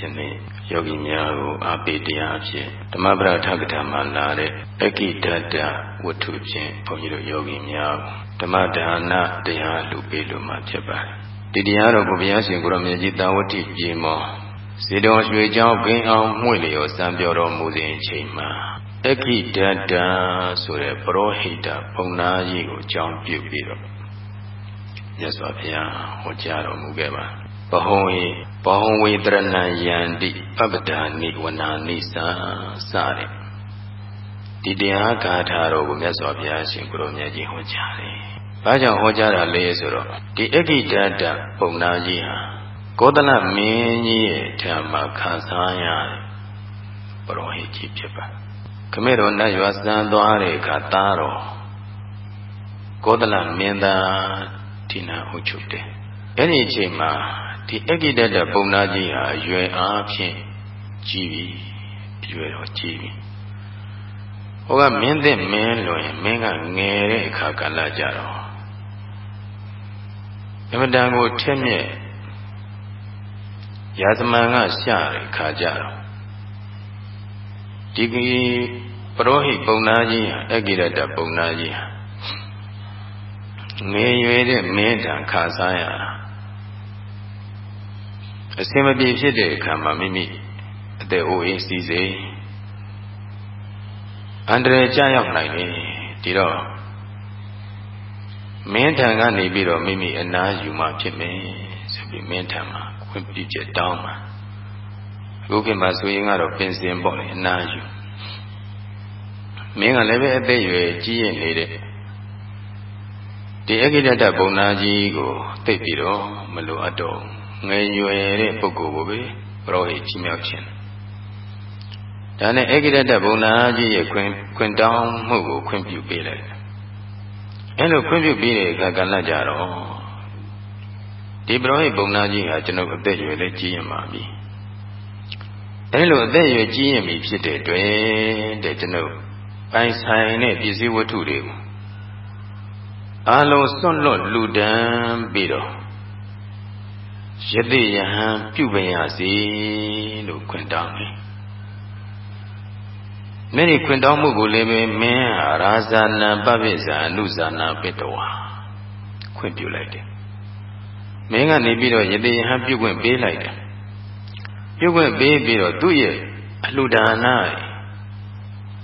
ယနေ့ယောဂီများကိုအာပေတရားအဖြစ်ဓမ္မပရထကထာမှာလာတဲ့အကိတတဝတ္ထုဖြင့်ဘုန်းကြီးတို့ယောဂီများဓမ္မဒါနတရားလူပေးလို့မှဖြစ်ပါတယ်ဒီတရားတော်ကိုဘုရားရှင်ကိုရမေကြီးတာဝတိပြေမောဇေတော်ရွှေကြောင်းဘင်းအောင်မှု့လျော်စံပြောတော်မူစဉ်အချိန်မှာအခိတတံဆိုတဲ့ပရောဟိတဘုံနာကြီးကိုအကြောင်းပြုပြီးတော့မြတ်စွာဘုရားဟောကြားတော်မူခဲ့ပါဘဟုံဟိ ဘဟုံဝေတရဏယန္တိပပ္ပဒာနိဝနာနိသာစတဲ့ဒီတရားဂါထာတော်ကိုမြတ်စွာဘုရားရှင်ကိုရောမြတ်ကြီးဟောကြားတယ်။ဘာကြောင့်ဟောကြားတာလဲဆိုတော့ဒီအခိတတပုံနာကြီးဟာကောသလမင်းကြီးရဲ့ဓမ္မခံစားရတဲ့ပရောဟိတ်ကြီးဖြစ်ပါခမဲတော်နတ်ရွာစံသွားတဲ့အခါသားတော်ကောသလမင်းသားဒီနာဟုတ်ချုပ်တယ်။အဲ့ဒီအချိန်မှာ ဒီအဂိတတပုံနာကြီးဟာအရွယ်အားဖြင့်ကြီးပြီအရွယ်တော့ကြီးပြီဟိုကမင်းသက်မင်းလွင်မင်းကငယ်တဲ့အခါကလည်းကြတော့အမတန်ကိုထက်မြက်ရာသမန်ကရှာတဲ့အခါကြတော့ဒီကီပရောဟိတ်ပုံနာကြီးဟာအဂိရတပုံနာကြီးဟာငယ်ရွယ်တဲ့မင်းတံခါစားရတာ အစင်မပြေဖြစ်တဲ့အခါမှာမိမိအသက်အိုးအေးစီစိအန္တရာယ်ကြောက်ရောက်နိုင်တယ်ဒီတော့မင်းထံကနေပြီးတော့မိမိအနာယူမှဖြစ်မယ်ဆိုပြီးမင်းထံမှာခွင့်ပြုချက်တောင်းမှာအခုခေတ်မှာဆိုရင်ကတော့ပင်စင်ပေါ့လေအနာယူမင်းကလည်းပဲအသက်ရွယ်ကြီးရနေတဲ့ဒီအဂိတတဘုံနာကြီးကိုသိပြီးတော့မလိုအပ်တော့ ငယ်ရွယ်တဲ့ပုဂ္ဂိုလ်ကိုပဲပရောဟိတ်ကြီးမြောက်ခြင်းဒါနဲ့အဂိရတဘုံနာကြီးရဲ့ခွင်ခွင်တောင်းမှုကိုခွင့်ပြုပေးလိုက်အဲလိုခွင့်ပြုပေးတဲ့အခါကလည်းကြတော့ဒီပရောဟိတ်ဘုံနာကြီးဟာကျွန်ုပ်အသက်ရွယ်လည်းကြီးရင်ပါပြီအဲလိုအသက်ရွယ်ကြီးရင်ပြီဖြစ်တဲ့အတွက်တဲ့ကျွန်ုပ်ပိုင်ဆိုင်တဲ့ပစ္စည်းဝတ္ထုတွေကိုအလုံးစွန့်လွတ်လူဒန်းပြီးတော့ ယသိယဟံပြုပင်ရစီလို့ခွင့်တောင်းတယ်။မိမိခွင့်တောင်းမှုကိုလည်းပဲမင်းဟာရာဇာနံပပိဇာအနုဇာနာပိတဝါခွင့်ပြုလိုက်တယ်။မင်းကနေပြီးတော့ယသိယဟံပြုခွင့်ပေးလိုက်တယ်။ပြုခွင့်ပေးပြီးတော့သူ့ရဲ့အလှူဒါန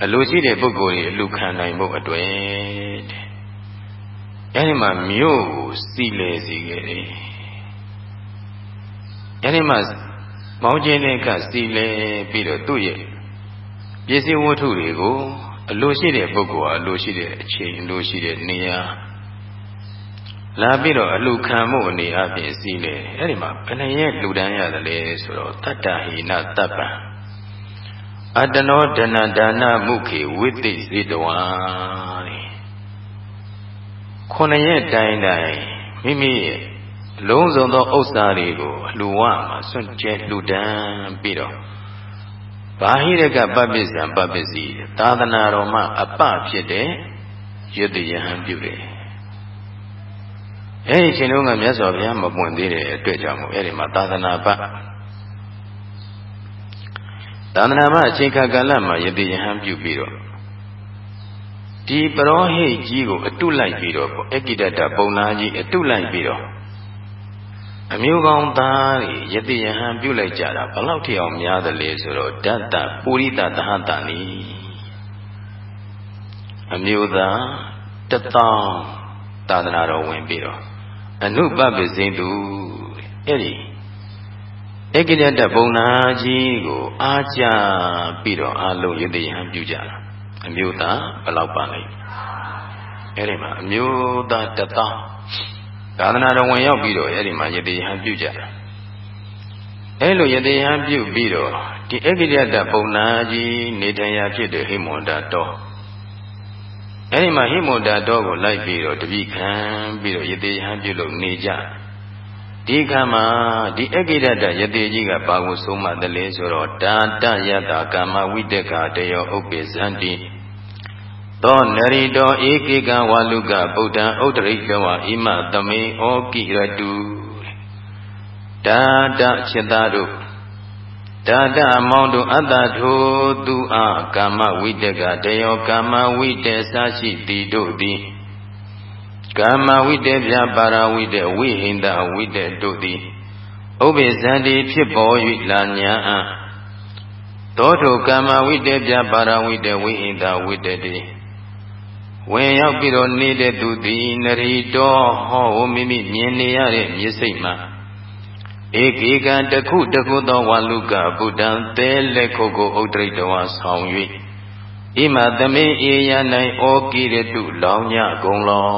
အလိုရှိတဲ့ပုဂ္ဂိုလ်ကြီးအလှူခံနိုင်ဖို့အတွက်တဲ့။အဲဒီမှာမြို့ကိုစီလေစီခဲ့တယ်။ အဲဒီမှာမောင်းကျင်းတဲ့ကစီလဲပြီးတော့သူ့ရဲ့ပစ္စည်းဝတ္ထုတွေကိုအလိုရှိတဲ့ပုဂ္ဂိုလ်ဟာအလိုရှိတဲ့အချိန်အလိုရှိတဲ့နေရာလာပြီးတော့အလူခံမှုအနေအချင်းစီးလေအဲ့ဒီမှာဘယ်နှရဲ့လူတန်းရတယ်လဲဆိုတော့တတ္တဟိနတပ္ပံအတနောဒနဒါနမုခေဝိသိစေတဝါတဲ့ခုနှစ်ရဲ့တိုင်းတိုင်းမိမိရဲ့ လုံးစုံသောဥစ္စာတွေကိုလူဝမှာစွန့်ကြဲလူတန်းပြီးတော့ဘာဟိရကပပိစ္ဆံပပစ္စည်းသာသနာတော်မှာအပဖြစ်တဲ့ယတ္တယဟန်ပြုတယ်အဲဒီအချိန်တုန်းကမြတ်စွာဘုရားမပွင့်သေးတဲ့အတွက်ကြောင့်မို့အဲဒီမှာသာသနာပသာသနာပအချိန်ခါကာလမှာယတ္တယဟန်ပြုပြီးတော့ဒီပရောဟိတ်ကြီးကိုအတုလိုက်ပြီးတော့အကိတတပုံနာကြီးအတုလိုက်ပြီးတော့ အမျိုးကောင်းသားတွေယတိယဟံပြုလိုက်ကြတာဘလောက်ထိအောင်များသလဲဆိုတော့ဓာတ္တပုရိသသဟတနိအမျိုးသားတသောသာသနာတော်ဝင်ပြီးတော့အနုပပဇိတုအဲ့ဒီဧကိရတဘုံနာကြီးကိုအားကြပြီးတော့အလုံးယတိယဟံပြုကြတာအမျိုးသားဘလောက်ပါလဲအဲ့ဒီမှာအမျိုးသားတသော သာသနာတော်ဝင်ရောက်ပြီးတော့အဲ့ဒီမှာယတိယဟန်ပြုကြတာအဲ့လိုယတိယဟန်ပြုပြီးတော့ဒီအဂိရတပုံနာကြီးနေထိုင်ရာဖြစ်တဲ့ဟိမွန်တာတော်အဲ့ဒီမှာဟိမွန်တာတော်ကိုလိုက်ပြီးတော့တပိခံပြီးတော့ယတိယဟန်ပြုလို့နေကြဒီခါမှာဒီအဂိရတယတိကြီးကဘာကိုဆုံးမတယ်လဲဆိုတော့တာတယတကာမဝိတ္တကတယောဥပ္ပေဇန္တိ သောနရိတောဧကိကဝါလုကဗုဒ္ဓံဥဒ္ဒရိတဝဣမသမေဩကိရတုတာတจิตသားတို့တာတမောင်တို့အတ္တထိုသူအားကာမဝိတကတယောကာမဝိတေသရှိတိတို့သည်ကာမဝိတေပြပါရဝိတေဝိဟိန္ဒဝိတေတို့သည်ဥပ္ပေဇန္တိဖြစ်ပေါ်၍လာညာအံသောထိုကာမဝိတေပြပါရဝိတေဝိဟိန္ဒဝိတေတိ ဝင်ရောက်ပြီးတော့နေတဲ့သူသည်နရီတော်ဟောမိမိမြင်နေရတဲ့မျက်စိမှဧကေကံတခုတခုသောဝါလူကဗုဒ္ဓံသဲလက်ခုကိုဥဒ္ဒရိတဝါဆောင်၍ဣမသမေအေယ၌ဩကိရတုလောင်ညကုံလော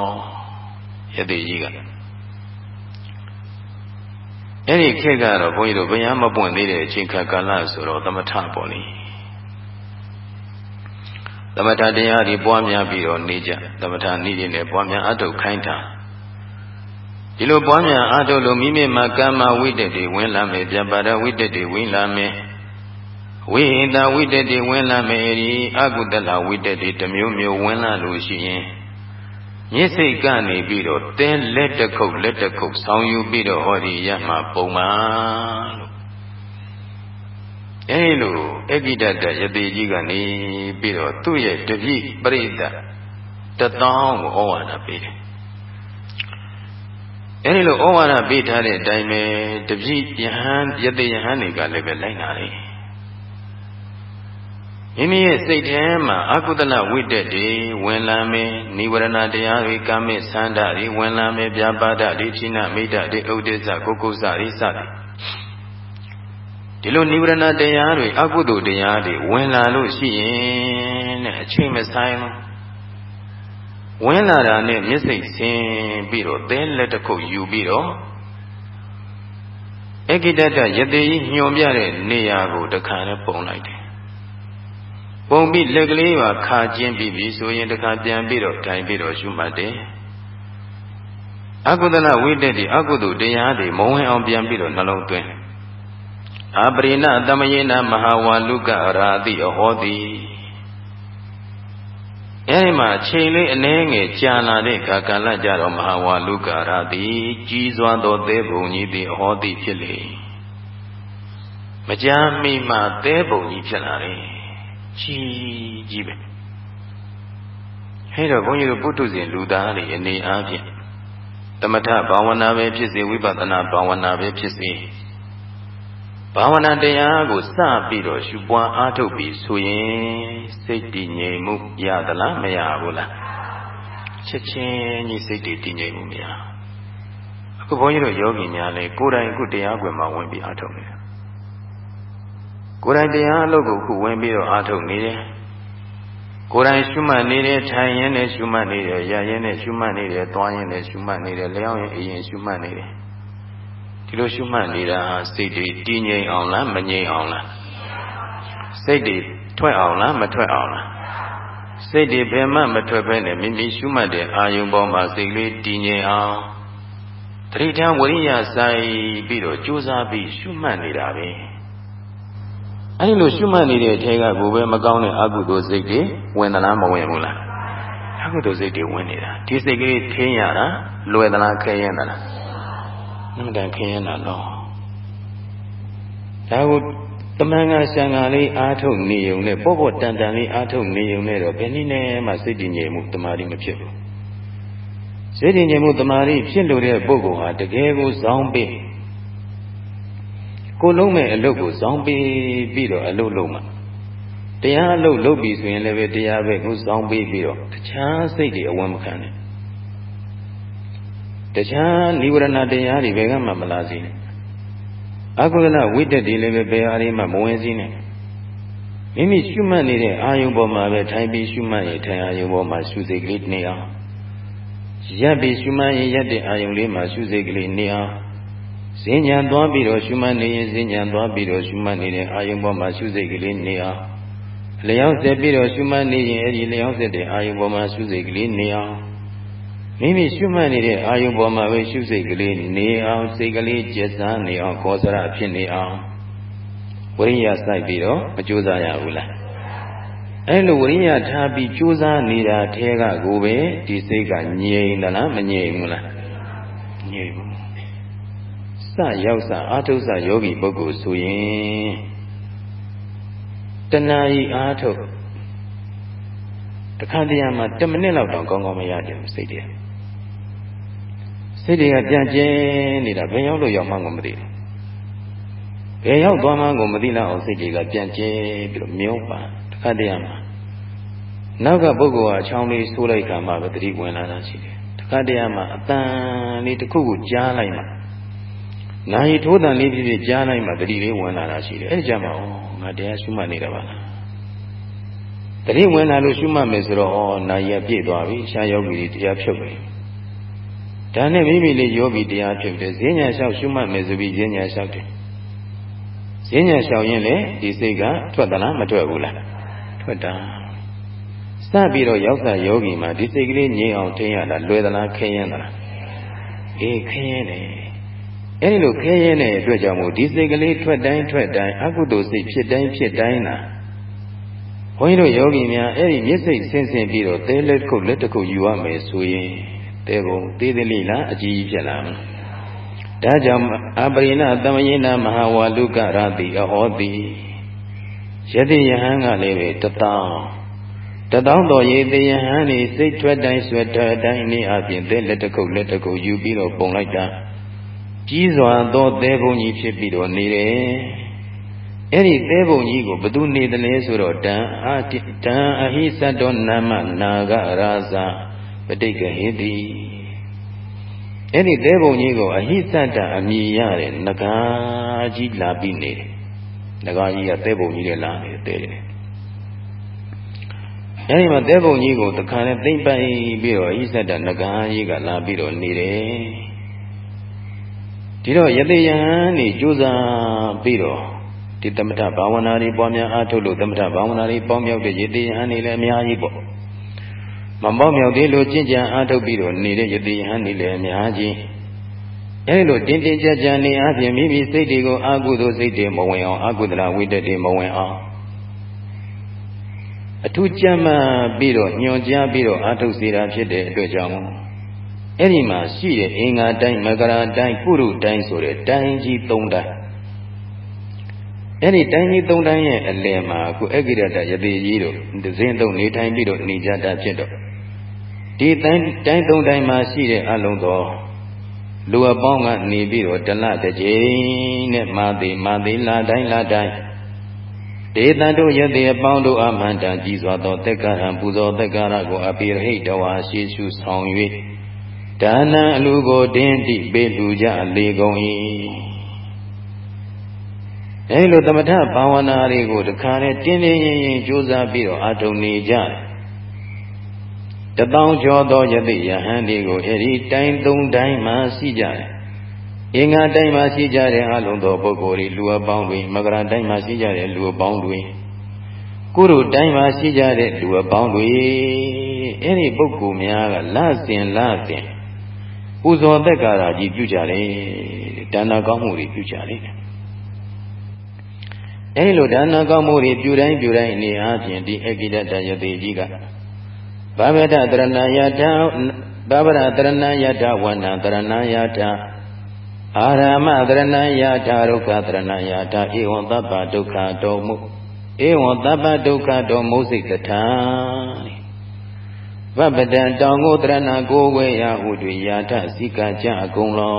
ယတိကြီးကအဲ့ဒီခေတ်ကတော့ဘုန်းကြီးတို့ဘုရားမပွင့်သေးတဲ့အချိန်ခါကာလဆိုတော့သမထပေါ့လေ သမထတရားတွေပွားများပြီးတော့နေကြသမထနည်းတွေနဲ့ပွားများအထုတ်ခိုင်းတာဒီလိုပွားများအထုတ်လို့မိမိမှာကမ္မဝိတ္တတွေဝင်လာမယ်ပြပါဒဝိတ္တတွေဝင်လာမယ်ဝိဟိတဝိတ္တတွေဝင်လာမယ်ဒီအကုတလဝိတ္တတွေတစ်မျိုးမျိုးဝင်လာလို့ရှိရင်မျက်စိကနေပြီးတော့တဲလက်တစ်ခုပ်လက်တစ်ခုပ်ဆောင်းယူပြီးတော့ဟောဒီရမှာပုံမှန်လို့ အဲလိုအဂိတတယတိကြီးကနေပြီးတော့သူ့ရဲ့တပိပရိသတ်တသောင်းကိုဩဝါဒပေးတယ်အဲဒီလိုဩဝါဒပေးထားတဲ့အတိုင်းပဲတပိယဟန်ယတိယဟန်တွေကလည်းပဲလိုက်လာတယ်မိမိရဲ့စိတ်ထဲမှာအကုသလဝိတ္တတွေဝင်လာမယ်နိဝရဏတရားတွေကာမိသန္တာတွေဝင်လာမယ်ဗျာပါဒတွေချိနမိတ္တတွေဥဒိစ္စကုက္ကုစတွေစသည် ဒီလိုနိဝရဏတရားတွေအကုသိုလ်တရားတွေဝင်လာလို့ရှိရင်တဲ့အချိန်မဆိုင်ဘူးဝင်လာတာနဲ့မျက်စိဆင်းပြီးတော့သဲလက်တစ်ခုယူပြီးတော့အကိတတယတိညွန်ပြတဲ့နေရာကိုတခါနဲ့ပုံလိုက်တယ်ပုံပြီးလက်ကလေးပါခါကျင်းပြီးပြီဆိုရင်တခါပြန်ပြီးတော့ထိုင်ပြီးတော့ရှုမှတ်တယ်အကုသလဝိတ္တိအကုသိုလ်တရားတွေမဝင်အောင်ပြန်ပြီးတော့နှလုံးသွင်း အပရိဏသမယေနမဟာဝါလုကရာတိအဟောတိအဲဒီမှာချိန်လေးအနည်းငယ်ကြာလာတဲ့ခါကာလကြတော့မဟာဝါလုကရာတိကြီးစွာသောသဲဘုံကြီးသည်အဟောတိဖြစ်လေမကြာမီမှသဲဘုံကြီးဖြစ်လာတယ်ကြီးကြီးပဲအဲတော့ဘုန်းကြီးတို့ပုထုဇဉ်လူသားတွေအနေအားဖြင့်သမထဘာဝနာပဲဖြစ်စေဝိပဿနာဘာဝနာပဲဖြစ်စေ ဘာဝနာတရားကိုစပြီးတော့ရှုပွားအားထုတ်ပြီးဆိုရင်စိတ်တည်ငြိမ်မှုရသလားမရဘူးလားချက်ချင်းကြီးစိတ်တည်ငြိမ်မှုမရအခုဘုန်းကြီးတို့ယောဂီများလဲကိုယ်တိုင်အခုတရားခွင်မှာဝင်ပြီးအားထုတ်နေတယ်ကိုယ်တိုင်တရားအလုပ်ကိုခုဝင်ပြီးတော့အားထုတ်နေတယ်ကိုယ်တိုင်ရှုမှတ်နေတယ်ထိုင်ရင်းနဲ့ရှုမှတ်နေတယ်ရရင်းနဲ့ရှုမှတ်နေတယ်သွားရင်းနဲ့ရှုမှတ်နေတယ်လျောင်းရင်အရင်ရှုမှတ်နေတယ် ဒီလိုရှုမှတ်နေတာစိတ်တွေတည်ငြိမ်အောင်လားမငြိမ်အောင်လားစိတ်တွေထွက်အောင်လားမထွက်အောင်လားစိတ်တွေဘယ်မှမထွက်ဘဲနဲ့မိမိရှုမှတ်တဲ့အာယုံပေါ်မှာစိတ်လေးတည်ငြိမ်အောင်တတိထံဝရိယဆိုင်ပြီးတော့ကြိုးစားပြီးရှုမှတ်နေတာပဲအဲဒီလိုရှုမှတ်နေတဲ့အထဲကကိုပဲမကောင်းတဲ့အကုသိုလ်စိတ်တွေဝင်သလားမဝင်ဘူးလားအကုသိုလ်စိတ်တွေဝင်နေတာဒီစိတ်ကလေးထိန်းရတာလွယ်သလားခဲရင်သလား အမှန်တန်ခင်းရတာတော့ဒါကိုတမန်ကဆံဃာလေးအားထုတ်နေုံနဲ့ပေါ့ပေါ့တန်တန်လေးအားထုတ်နေုံနဲ့တော့ဘယ်နည်းနဲ့မှစိတ်တည်ငြိမ်မှုတမာတိမဖြစ်ဘူးစိတ်တည်ငြိမ်မှုတမာတိဖြစ်လို့တဲ့ပုဂ္ဂိုလ်ဟာတကယ်ကိုဇောင်းပေးကိုလုံးမဲ့အလုပ်ကိုဇောင်းပေးပြီးတော့အလုပ်လုပ်မှာတရားအလုပ်လုပ်ပြီဆိုရင်လည်းပဲတရားပဲကိုဇောင်းပေးပြီးတော့တခြားစိတ်တွေအဝမ်းမခံနဲ့ တခြားនិဝရဏတရားတွေဘယ်ကမှမလာစေနဲ့အကုသလဝိတ္တတွေလည်းပဲဘယ်ဟာတွေမှမဝင်စေနဲ့မိမိရှုမှတ်နေတဲ့အာယုံပေါ်မှာပဲထိုင်ပြီးရှုမှတ်ရင်ထိုင်အာယုံပေါ်မှာရှုစိတ်ကလေးနေအောင်ရပ်ပြီးရှုမှတ်ရင်ရပ်တဲ့အာယုံလေးမှာရှုစိတ်ကလေးနေအောင်ဈဉ္ညာသွားပြီးတော့ရှုမှတ်နေရင်ဈဉ္ညာသွားပြီးတော့ရှုမှတ်နေတဲ့အာယုံပေါ်မှာရှုစိတ်ကလေးနေအောင်လျောင်းဆက်ပြီးတော့ရှုမှတ်နေရင်အဲဒီလျောင်းဆက်တဲ့အာယုံပေါ်မှာရှုစိတ်ကလေးနေအောင် မိမိရှုမှတ်နေတဲ့အာယုပေါ်မှာပဲရှုစိတ်ကလေးနေအောင်စိတ်ကလေးကျက်စားနေအောင်ခောစရဖြစ်နေအောင်ဝိရိယစိုက်ပြီးတော့မကြိုးစားရဘူးလားအဲလိုဝိရိယထားပြီးကြိုးစားနေတာထဲကကိုပဲဒီစိတ်ကငြိမ်သလားမငြိမ်ဘူးလားငြိမ်ဘူးစရောက်စအာထုစယောဂီပုဂ္ဂိုလ်ဆိုရင်တဏှာကြီးအားထုတ်တခါတည်းမှာ10မိနစ်လောက်တောင်ကောင်းကောင်းမရကြဘူးစိတ်တွေ စိတ်တွေကပြန်ကျင်းနေတာဘယ်ရောက်လို့ရောက်မှန်းကိုမသိဘူးဘယ်ရောက်သွားမှန်းကိုမသိလောက်အောင်စိတ်တွေကပြန်ကျင်းပြီးတော့မြုံပါတခါတည်းမှာနောက်ကပုဂ္ဂိုလ်ကအချောင်းလေးဆိုးလိုက်ခါမှပဲတတိဝင်လာတာရှိတယ်တခါတည်းမှာအတန်လေးတစ်ခုခုကြားလိုက်မှနာယီထိုးတန်လေးဖြစ်ဖြစ်ကြားလိုက်မှတတိလေးဝင်လာတာရှိတယ်အဲ့ဒီကြမှာဩငါတရားရှုမှတ်နေတာပါလားတတိဝင်လာလို့ရှုမှတ်မယ်ဆိုတော့ဩနာယီပြည့်သွားပြီရှားယောဂီတွေတရားဖြုတ်ပြီ ဒါနဲ့မိမိလေးယောဂီတရားဖြုတ်တယ်ဈဉ္ညာလျှောက်ရှုမှတ်မယ်ဆိုပြီးဈဉ္ညာလျှောက်တယ်ဈဉ္ညာလျှောက်ရင်လေဒီစိတ်ကထွက်သလားမထွက်ဘူးလားထွက်တာစပြီးတော့ရောက်စာယောဂီမှာဒီစိတ်ကလေးငြိမ်အောင်ထိန်းရတာလွယ်သလားခင်းရင်သလားအေးခင်းရင်လေအဲဒီလိုခဲရဲတဲ့အတွက်ကြောင့်မို့ဒီစိတ်ကလေးထွက်တိုင်းထွက်တိုင်းအကုသိုလ်စိတ်ဖြစ်တိုင်းဖြစ်တိုင်းလားဘုန်းကြီးတို့ယောဂီများအဲ့ဒီမျက်စိဆင်းဆင်းပြီးတော့သဲလက်တစ်ခုလက်တစ်ခုယူရမယ်ဆိုရင် သဲကုန်သေးသေးလေးလားအကြီးကြီးဖြစ်လာမှာဒါကြောင့်အပရိဏသမယေနမဟာဝါလုကရတိအဟောတိယတိယဟန်ကလည်းပဲတတောင်းတတောင်းတော်ရေတေယဟန်นี่စိတ်ထွက်တိုင်းဆွဲထွက်တိုင်းနေအပြင်သဲလက်တစ်ခုလက်တစ်ခုယူပြီးတော့ပုံလိုက်တာကြီးစွာသောသဲဘုံကြီးဖြစ်ပြီးတော့နေတယ်အဲ့ဒီသဲဘုံကြီးကိုဘသူနေတယ်လဲဆိုတော့တံအာတံအဟိသတ္တောနာမနာဂရာဇ ပဋိကဟိတိအဲ့ဒီသဲဘုံကြီးကိုအဟိသတ္တအမိရတဲ့ငကားကြီးလာပြီးနေတယ်ငကားကြီးကသဲဘုံကြီးနဲ့လာနေတယ်တဲ့အဲဒီမှာသဲဘုံကြီးကိုတခါနဲ့သိမ့်ပိုက်ပြီးတော့အဟိသတ္တငကားကြီးကလာပြီးတော့နေတယ်ဒီတော့ယတိယဟန်နေကြိုးစားပြီးတော့ဒီသမထဘာဝနာတွေပွားများအားထုတ်လို့သမထဘာဝနာတွေပေါင်းမြောက်တဲ့ယတိယဟန်နေလည်းအများကြီးပေါ့ မပေါင်းမြောက်သေးလို့ကျင့်ကြံအားထုတ်ပြီးတော့နေတဲ့ယတိယဟန်နေလည်းအများကြီးအဲဒီလိုတင်းတင်းကြပ်ကြပ်နေအပြင်မိမိစိတ်တွေကိုအာဟုသောစိတ်တွေမဝင်အောင်အာဟုသလဝိတ္တတွေမဝင်အောင်အထူးကြမ်းမှပြီးတော့ညွန်ကြားပြီးတော့အာထုတ်စေတာဖြစ်တဲ့အတွက်ကြောင့်အဲ့ဒီမှာရှိတဲ့အင်္ဂါတိုင်းမကရာတိုင်းကုရုတိုင်းဆိုတဲ့တိုင်းကြီး၃တိုင်းအဲ့ဒီတိုင်းကြီး၃တိုင်းရဲ့အလယ်မှာအခုအဂိရတယတိကြီးတို့ဒဇင်းသုံးနေထိုင်ပြီးတော့နေကြတာဖြစ်တော့ ဒီတိုင်းတိုင်း၃တိုင်းမှာရှိတဲ့အလုံးသောလူအပေါင်းကနေပြီးတော့တလတစ်ကြိမ်နဲ့မာတိမာတိလာတိုင်းလာတိုင်းဒေသတို့ယတိအပေါင်းတို့အမှန်တန်ကြီးစွာသောတက္ကရံပူဇော်တက္ကရကိုအပိရဟိတဝါရှိရှုဆောင်၍ဒါနံအလူကိုတင်းတိပေးလူကြလေကုန်၏အဲလိုသမထဘာဝနာတွေကိုတခါနဲ့တင်းတင်းရင်ရင်ကြိုးစားပြီးတော့အာထုံနေကြတယ် တပေါင်းကျော်သောယတိယဟန်တွေကိုအဲဒီတိုင်းသုံးတိုင်းမှာရှိကြတယ်အင်္ဂါတိုင်းမှာရှိကြတဲ့အလုံးသောပုဂ္ဂိုလ်တွေလူအပေါင်းတွေမကရာတိုင်းမှာရှိကြတဲ့လူအပေါင်းတွေကုရုတိုင်းမှာရှိကြတဲ့လူအပေါင်းတွေအဲ့ဒီပုဂ္ဂိုလ်များကလစဉ်လစဉ်ပူဇော်သက်ကာရာကြီးပြုကြတယ်ဒါနကောင်းမှုတွေပြုကြတယ်အဲဒီလိုဒါနကောင်းမှုတွေပြုတိုင်းပြုတိုင်းနေအားဖြင့်ဒီအကိတတယတိကြီးက ဘာဝတတရဏယထာဘာဝရတရဏယထာဝဏတရဏယထာအာရမတရဏယထာဒုက္ခတရဏယထာဧဝံတပ္ပဒုက္ခတောမုဧဝံတပ္ပဒုက္ခတောမုစိကထာဗဗ္ဗတံတောင်ကိုတရဏကိုဝေယဟုတွေယာထစိကကြအကုန်လော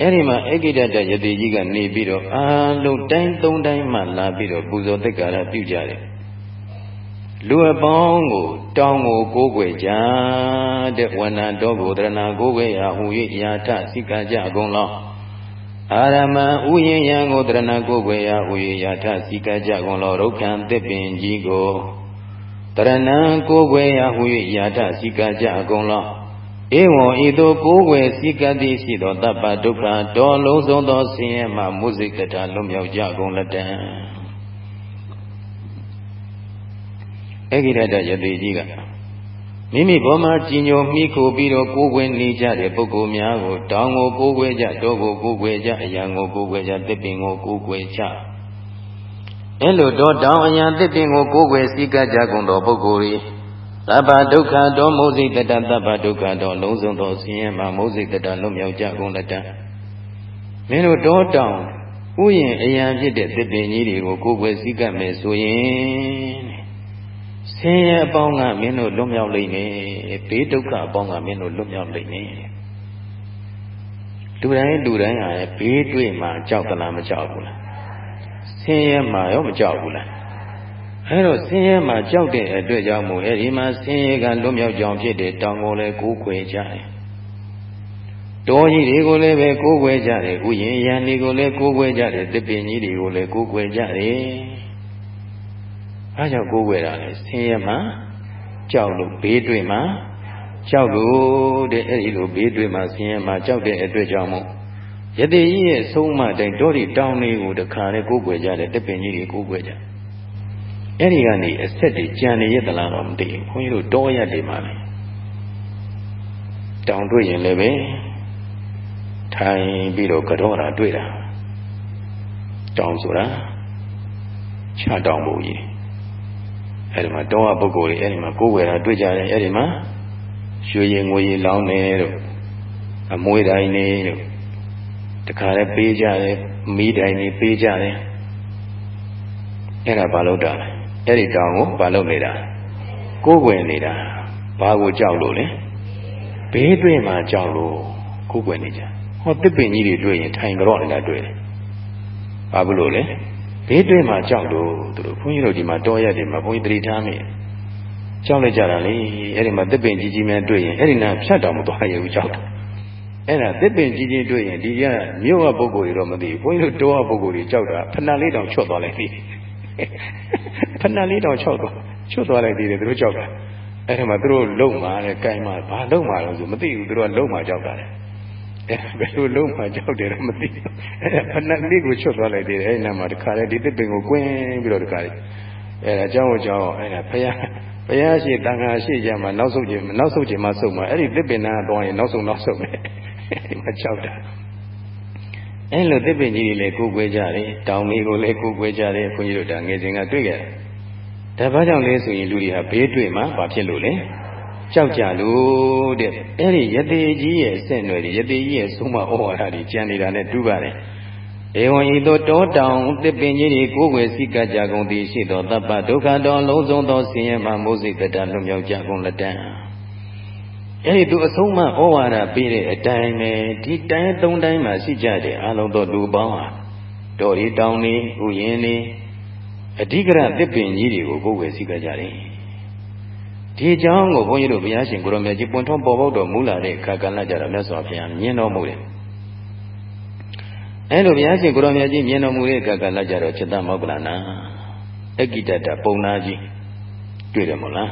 အဲ့ဒီမှာဧကိတတယတိကြီးကနေပြီးတော့အာလုံးတိုင်းသုံးတိုင်းမှလာပြီးတော့ပူဇော်သက်္ကာရပြုကြတယ် လူအပေါင်းကိုတောင်းကိုကိုးကွယ်ကြတဲ့ဝဏတော်ကိုတရဏကိုးကွယ်ရာဟူ၍ယာထစိကကြအကုန်လောအာရမဥယျင်ယံကိုတရဏကိုးကွယ်ရာဟူ၍ယာထစိကကြအကုန်လောရုက္ခံသစ်ပင်ကြီးကိုတရဏံကိုးကွယ်ရာဟူ၍ယာထစိကကြအကုန်လောဧဝံဤသို့ကိုးကွယ်စိကတိရှိသောတပ္ပဒုက္ခတော်လုံးစုံသောဆင်းရဲမှမုစိကတာလွတ်မြောက်ကြကုန်လက်တံ ဧကိရတယတိကြီးကမိမိဘောမှာကြည်ညိုမိခိုပြီးတော့ကိုးကွယ်နေကြတဲ့ပုဂ္ဂိုလ်များကိုတောင်းကိုကိုးကွယ်ကြတောကိုကိုးကွယ်ကြအယံကိုကိုးကွယ်ကြတစ်ပင်ကိုကိုးကွယ်ကြအဲလိုတော့တောင်းအယံတစ်ပင်ကိုကိုးကွယ်စည်းကပ်ကြကုန်သောပုဂ္ဂိုလ်၏သဗ္ဗဒုက္ခတောမုစိတတသဗ္ဗဒုက္ခတောလုံးစုံသောဆင်းရဲမှမုစိတတလွတ်မြောက်ကြကုန်လက်တမင်းတို့တောတောင်ဥယျာဉ်အရာဖြစ်တဲ့သစ်ပင်ကြီးတွေကိုကိုယ်ွယ်စည်းကပ်မယ်ဆိုရင် ဆင်းရဲအပေါင်းကမင်းတို့လွတ်မြောက်လိမ့်မယ်ဘေးဒုက္ခအပေါင်းကမင်းတို့လွတ်မြောက်လိမ့်မယ်လူတိုင်းလူတိုင်းဟာဘေးတွေ့မှကြောက်သလားမကြောက်ဘူးလားဆင်းရဲမှရောမကြောက်ဘူးလားအဲတော့ဆင်းရဲမှကြောက်တဲ့အတွက်ကြောင့်မို့အဲဒီမှာဆင်းရဲကလွတ်မြောက်ကြောင်ဖြစ်တဲ့တောင်ကိုလည်းကိုးကွယ်ကြတယ်တောကြီးတွေကိုလည်းပဲကိုးကွယ်ကြတယ်ဥယျာဉ်ရံတွေကိုလည်းကိုးကွယ်ကြတယ်တစ်ပင်ကြီးတွေကိုလည်းကိုးကွယ်ကြတယ် အားကြောင့်ကိုးကွယ်တာလေဆင်းရဲမှကြောက်လို့ဘေးတွေ့မှကြောက်လို့တဲ့အဲ့ဒီလိုဘေးတွေ့မှဆင်းရဲမှကြောက်တဲ့အတွက်ကြောင့်မို့ယတိကြီးရဲ့ဆုံးမတိုင်းတောဒီတောင်းလေးကိုတခါလေကိုးကွယ်ကြတယ်တစ်ပင်ကြီးတွေကိုးကွယ်ကြအဲ့ဒီကနေအဆက်တွေကြံနေရသလားတော့မသိဘူးခွန်ကြီးတို့တောရက်တွေမှာလေတောင်တွေ့ရင်လည်းပဲထိုင်ပြီးတော့ကြောတာတွေ့တာတောင်းဆိုတာခြားတောင်းဖို့ကြီး အဲ့ဒီမှာတောဝပုဂ္ဂိုလ်တွေအဲ့ဒီမှာကိုယ်ဝယ်တာတွေ့ကြတယ်အဲ့ဒီမှာရွှေရင်ငွေရင်လောင်းနေတို့အမွေတိုင်းနေတို့တခါလဲပေးကြတယ်မီးတိုင်းနေပေးကြတယ်အဲ့ဒါဘာလို့တာလဲအဲ့ဒီတောင်းကိုဘာလို့နေတာကိုယ်ွယ်နေတာဘာကိုကြောက်လို့လဲဘေးတွေ့မှာကြောက်လို့ကိုယ်ွယ်နေကြဟောတစ်ပင်ကြီးတွေတွေ့ရင်ထိုင်ကြော့နေတာတွေ့တယ်။ဘာဖြစ်လို့လဲ။ ဘေးတွေ့မှာကြောက်လို့သူတို့ဘုန်းကြီးတို့ဒီမှာတောရက်တွေမှာဘုန်းကြီးတတိထားမိ။ကြောက်လိုက်ကြတာလေ။အဲ့ဒီမှာတစ်ပင်ကြီးကြီးများတွေ့ရင်အဲ့ဒီနာဖြတ်တော်မသွားရဘူးကြောက်တာ။အဲ့ဒါတစ်ပင်ကြီးကြီးတွေ့ရင်ဒီကမြို့ကပုဂ္ဂိုလ်တွေတော့မသိဘူး။ဘုန်းကြီးတို့တောကပုဂ္ဂိုလ်တွေကြောက်တာဖဏလေးတောင်ချွတ်သွားလိုက်ပြီ။ဖဏလေးတောင်ချွတ်သွားချွတ်သွားလိုက်သေးတယ်သူတို့ကြောက်တာ။အဲ့ဒီမှာသူတို့လုံမှာလေ၊ကြိုင်မှာဘာလုံမှာလို့ဆိုမသိဘူးသူတို့ကလုံမှာကြောက်တာလေ။ အဲဘယ်လိုလုံးမှကြောက်တယ်တော့မသိဘူးအဲဖဏလေးကိုချွတ်သွားလိုက်သေးတယ်အဲဒီနားမှာတခါလေဒီတစ်ပင်ကိုကွင်းပြီးတော့တခါလေအဲအကြောင်းအကြောင်းအဲဖယားဘုရားရှိတန်ခါရှိကြမှာနောက်ဆုံးခြင်းနောက်ဆုံးခြင်းမဆုံးမှာအဲ့ဒီသစ်ပင်နာတော့ရင်နောက်ဆုံးနောက်ဆုံးပဲမကြောက်တာအဲ့လိုသစ်ပင်ကြီးတွေလည်းကိုယ်ွယ်ကြတယ်တောင်လေးကိုလည်းကိုယ်ွယ်ကြတယ်ခွန်ကြီးတို့ဒါငယ်စဉ်ကတွေ့ခဲ့တယ်ဒါဘာကြောင့်လဲဆိုရင်လူတွေဟာဘေးတွေ့မှာဘာဖြစ်လို့လဲ ကြောက်ကြလို့တဲ့အဲ့ဒီယတိကြီးရဲ့အဆင့်တွေယတိကြီးရဲ့သုံးမဩဝါဒတွေကျန်နေတာနဲ့တူပါတယ်ဧဝံဤသို့တောတောင်သစ်ပင်ကြီးတွေကိုယ်ွယ်စိကကြကုန်သည်ရှိသောတပ္ပဒုက္ခတော်လုံးစုံသောဆင်းရဲမှမိုးစိတ်တတလွတ်မြောက်ကြကုန်လက်တံအဲ့ဒီသူအဆုံးမဩဝါဒပေးတဲ့အတိုင်းပဲဒီတိုင်းသုံးတိုင်းမှာရှိကြတဲ့အလုံးသောလူပေါင်းဟာတော်ဒီတောင်နေဥယျင်နေအဓိကရသစ်ပင်ကြီးတွေကိုကိုယ်ွယ်စိကကြတယ် ဒီအကြောင်းကိုဘုန်းကြီးတို့ဘုရားရှင်ကိုရောမြတ်ကြီးပွင့်ထွန်းပေါ်ပေါက်တော်မူလာတဲ့အခါကလည်းကြတော့မြတ်စွာဘုရားမြင်တော်မူတယ်အဲလိုဘုရားရှင်ကိုရောမြတ်ကြီးမြင်တော်မူတဲ့အခါကလည်းကြတော့จิตမောက္ကလနာအကိတတပုံနာကြီးတွေ့တယ်မို့လား